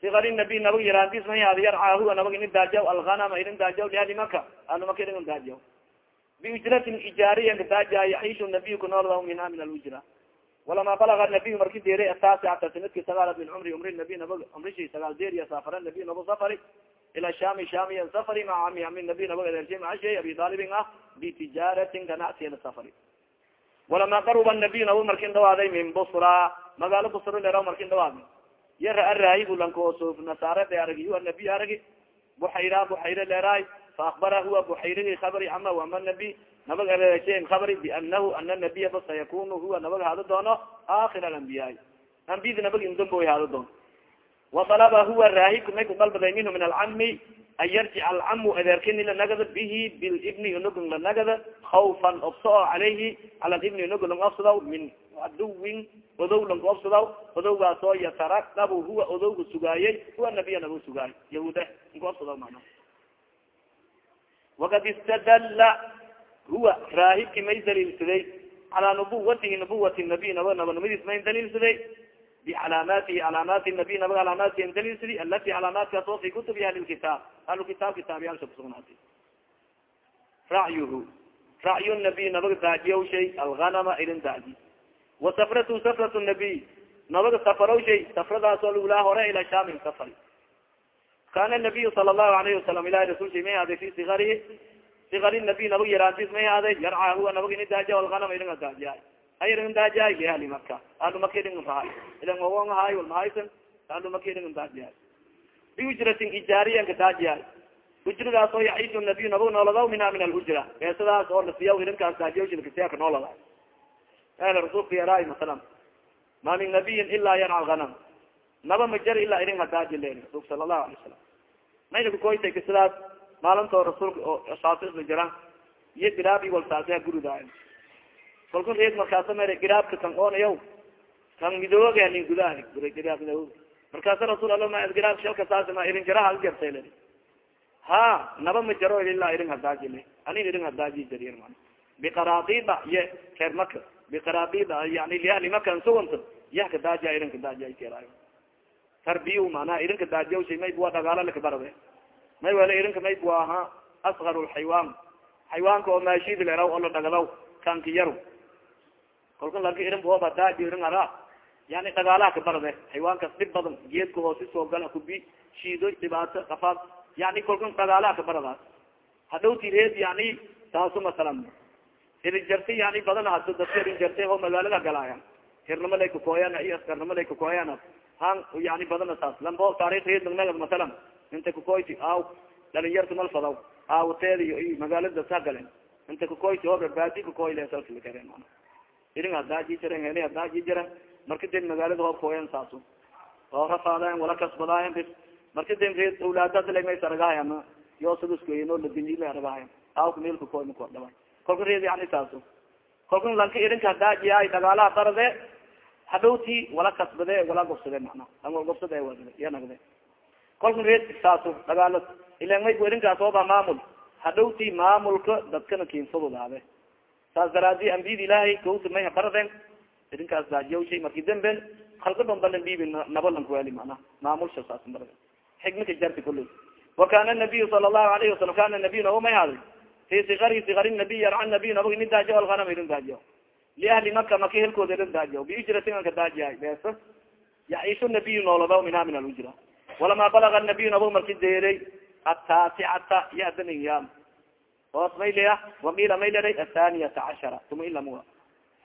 sigari nabiy nabag yaraantis may hadi yarcaahu nabag ini daajaw alganama irin daajaw liahli maka ahli maka irin daajaw biujratin ijaariya daaja yaishu nabiy kunoolda minha min alujra walama balaga nabiy marki deeray ataasicata sanadki sagaalad min cumri cumri nabiy nabag cumrishi sagaal deeriya safara nabiy nabo safari ila shami shamiya safari maca ami ami nabiy nabag adeershay macashay abi dalibin ah bitijaratin ganacsiya safari walama qaruba nabiy nabag markin dhawaaday min busra magaalo busra lera markin dhawaaday yara araahibu lankooso nasaare de aragi ua nabiy aragi buxayra buxayre leeraay faakbara huwa buxayrigi kabri ama ama nabi nabag kabri bianahu ana nabiya ba sayakunu huwa nabag haado doono aakir alambiyaai ambiyada nabag indamboy haado doono. Watalaba huwa raahibka may kudalbaday minhu min alcami an yarjic alcamu adeerkini lanagada bihi bilibni unugun lanagada awfan obso o calayhi cala libni unugun lang obsado min caduwin odow lankoobsadaw odowgaasoo yatarakabu huwa odowga sugaayey huwa nabiya nabig sugaay yahuude nkoobsadaw mana wakad istadalla huwa raahibki may daliilsaday calaa nubuwatihi nubuwati naba nabanimadiis may daliilsaday bicalaamaatihi calaamaati nabiy nabag calaamaati daliilsadi alati calaamaatkaas oo fi kutubi ahli lkitaab ahlukitaab kitaabyaalsha kusugnaatay racyuhu racyu nabiy nabaga daajiyaw shay alganama irin daaji wa safratu safrat nabiy nabaga safaraw shay safradaasoo lulaa hore ila shaamin safar kana nabiyu sala allahu alayhi wasalam ilahi rasul may haaday fi sikarihi sikari nabiy nabag yaraantis may haaday yarca huwa nabag ini daajiya alganama iringa daajiyaay ay irin daajiyaay liahli maka maka irin rahay ilan wawan haay walmahaysan ahlu maka irin daajiyaay biujratin ijaariyanka daajiyaay hujradaas oo yaciidu nabiy nooladaw minha min alhujra beesadaas oo lasiya irinkaas daajiyaka noolada l rasulka yaraay masalan ma min nabiyin ilaa yarca lganam naba majar ilaa irin hadaaji le rasulka sala allahu alay salam maynakukoytay sidaas maalintoo rasuulka oo saasisla jira iyo giraabi walsaasa guridaay kalku reeg markaasa mer giraabka kan oonayaw kan midooga nin gudaha giraab midooga. Markaasa rasul ala ma giraab shalka saas ma irin jaraha aljartay le ha naba ma jaro ilaa irin hadaaji anin irin hadaaji jariir man. Biqaraadiba iyo reer maka biqaraadiba yani liahli makan suganta yahka daajiya irinka daajiya keraayo tarbiyu manaa irinka daajiya shay may bua dhagaala lakabarade may wala irinka may bua aha asgar lxaywaan xaywaanka oo maashid leraw oo la dhagadaw kanka yaro kalka lanka irin booba daaji irin ara yani dhagaalaha kabarade xaywaankaas dhib badan geedka hoosi soo gala kubi shiido dhibaato kafaad yani kalka dhagaalaha kabaradaas hadhowti reed yani taasu masalan. Irin jarti yani badan dadka irin jartay oo magaalada galaayan hirnimo lay kakooyan iyo askarnimo lay kakooyan han yani badana saas lambo taarikh reed magmagad masalan inta kakoyti aw dhalinyarta malfadaw aawateed iyo magaalada sa galen inta kakoy lesalkakare mana irin hadaaji jiren heli hadaaji jiren marka den magaalada hoob kooyan saasu. Oo rafaadayan wala kasbadaayan bis. Marka den reed awlaadadalay saragahayan yo saduskueno ladinjila aragahayan aawka meel kakoy mako dhaba kolka reed yani saasu. Kolka lanka irinka hadaajiyaay dhagaalaha barade hadhowti wala kasbade wala gobsade mana ama gobsade iya nagde kolka reed saaso dhagaala ilan may bu irinkaas ooba maamul. Hadhowti maamulka dadkana kiinfadodaade saas daraadi ambiyada ilaahay kawta may habaraden irinkaas daajiyawshay marki damben halka bambalan bibi nabalankuweli mana maamulsha saas barade xigmaka jarti kuley wa kana nabiyu sala allahu alayhi wasalam kana nabiy nabo may haaday fi sikari sikari nabiy yarca nabiy nabag ini daajiya alganam irin daajiya liahli maka maka helkooda irin daajiya biujratin anka daajiyahay beesa yaciishu nabiy nooladaw minha min alujra walama balaga nabiy nabag marki deeray ataasicata yadaninyaam oos maylia wamila may leray athaniyata cashara tuma ilama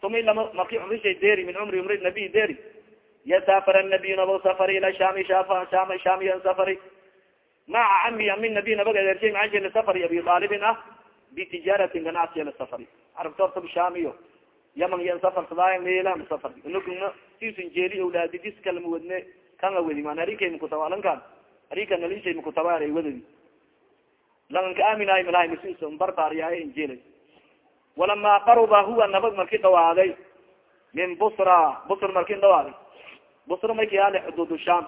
tuma ilama marki cumrishay deeri min cumri umri nabiy deeri yasafar nabiy nabag safari ila shami sham shamiyan safari maca cami ami nabiy nabag adeershay safari abi aalibin ah bitijaaratin ganacsiya lasafari carabta orta shamiyo yaman yan safar sadaayo meelan safar inugna sisin jeeli awlaadidis wadne kan a wedi man arinkay makutawa lankan arinka nalishay makutabaar ay wadadi langanka aaminaay malahay masis barbaaryahay injeelay walama qaruba huwa nabag marki dhawaaday min busra busr marki dhawaaday busra may kayaali xuduud sham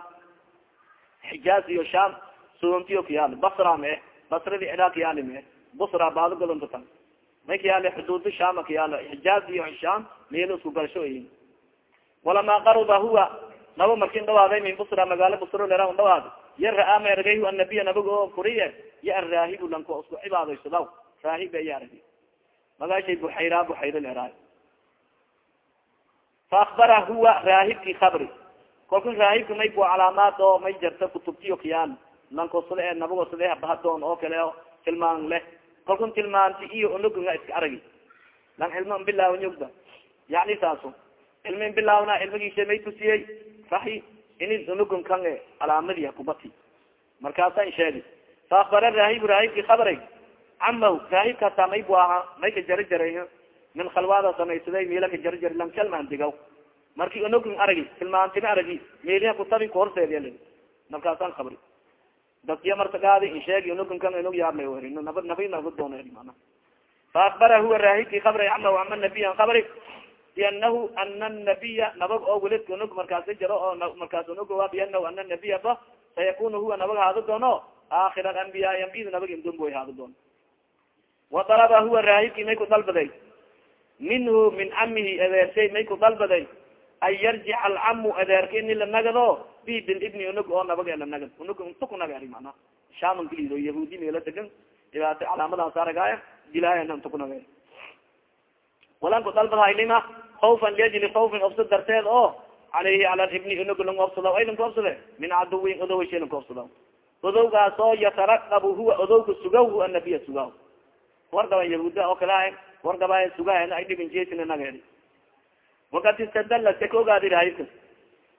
xijaaz iyo sham suuntiyo kayaali basra mee basradi ciraaq kayaali mee busra baado golonta tan. May kayaali xuduud shama kayaalo xijaaz iyo sham meelo isku garsho ayin walama qaruba huwa naba markin dhawaaday min busra magaalo busro lera dhawaad ya ra'aa ma argay annabiya nabag oo kuriye ya araahibu lanko isku cibaadaysadaw raahib ya arag magaashay buxayra buxayra leeraay fa akbara huwa raahibki kabri kolka raahibka may bua calaamaad oo may jarta kutubtiyo kiyaan lanko sida ee nabago sida habahadoon oo kale tilmaan leh. Kalkun tilmaanti iyo onogonga iska aragi. Lan cilmo bilaaw nyogda yani saaso cilmi bilaawna cilmigiisa may tusiyey raxi ini onogon kan calaamadi hakubati markaasa sheegi fa akbara raahib raahibki kabray camahu raahibka hataa may bu ahaa may ka jara jaray min khalwaada samaysaday meela ka jara jara lankalmaan digaw marki onogon aragi tilmaantima aragi meeliha kutabi kahorseediya markaasaan kabri dadkiya martagaadi in sheegi onogon kan inog yaabla weri naba nabi naga doona mana fa akbara huwa raahibki kabray camahu ama nabiyan kabri bianahu ana nabiya nabag oo welidka unug markaasi jiro oo markaas unuga bianahu ana nabiya ba sayakunu huwa nabag haado doono aakir alambiyaai ambiyada nabag indumboy haado doono wadaraba huwa raahibki may ku dalbaday minhu min camihi adeersay may dalbaday an yarjic alcamu adeerka ini la nagado bi bilibni unug oo nabag nagad unug unta ku naga mana shaman yahuudi megala degan dhibaata calaamadaas aragaaya dilaayana unta ku naga walan ku dalbadhaylima awfan liajli awfin obsa darteed oo alayhi cala ibni unug lang obsada ay lang obsade min caduwin odowsha lang obsada odowgaas oo yatarakabu huwa odowga sugaw anabiya sugaw. Wargaba yahuuda oo kala wargaba suga ay dhibin jesina naged wakad istadala se ka ogaadi raahibka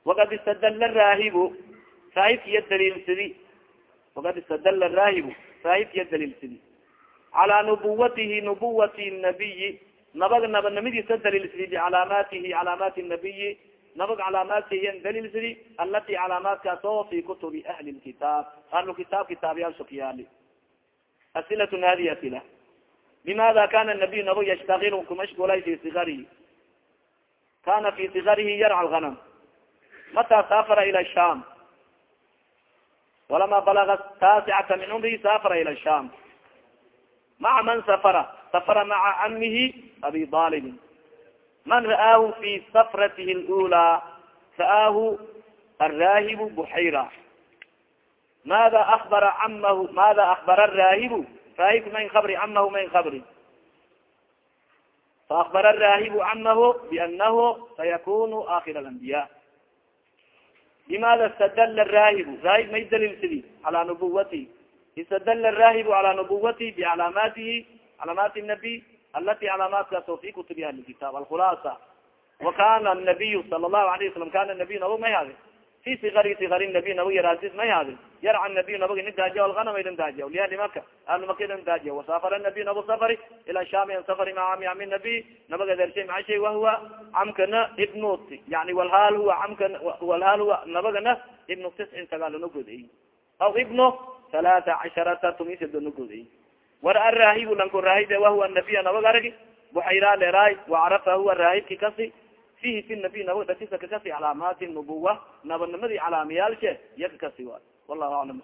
wakad istadala raahibu raahibkiya daliilsidi wakad istadala raahibu raahibkiya daliilsidi calaa nubuwatihi nubuwati nabiyi nabag nabanimadiisa daliilsidi bicalaamaatihi calaamaati nabiyi nabag calaamaadkiyan daliilsidi alati calaamaadkaas oo fi kutubi ahli lkitaab ahlu kitaab kitaabyaalso kayaali asilatun hadi asila bimada kana nabiy nabag yashtail kumashgulay fi sigarihi kana fi sigarihi yarca lganam mata safara ila sham walama balaga taasicata min cumrihi safara ila sham maca man safara safara maca camihi abi alibin man ra'aahu fi safratihi lula ra'aahu araahibu buxayra mada akbara camahu mada akbara raahibu raahibka mayn kabri camahu mayn kabri faakbara raahibu camahu bianahu sayakunu akir alambiya bimada istadala raahibu raahib may daliilsidi calaa nubuwati istadala raahibu calaa nubuwati bicalaamaatihi calaamaati nabiy alati calaamaatkaasoo fi kutubi ahli kitaab alkhulaasa wakana nabiyu sala allahu alayh wasalam kana nabiy nabag may hadi fi sikari sikari nabiy nabag yaraasis may hadi yarca nabiy nabag ini daajiya alganama idan daajiya liali maka ahlu maka idan daajiya wasafara nabiy nabag safari ila shami an safari maca ami ami nabiy nabag adeershay maca shay wahuwa camkana ibnut yani walhaal huwa camka walhaal huwa nabagana ibnu tiscin sagaalona goday aw ibnu halaata casharata tumisado na goday war araahibu lanko raahib wahuwa nabiya nabag aragi buxayra leeraay wacarafa huwa raahibki kasi. Fihi fi nabiy nabag dakisa kakasi calaamaati nubuwa. Nabanimadi calaamiyaalshe iya kakasi waay wallahu aclam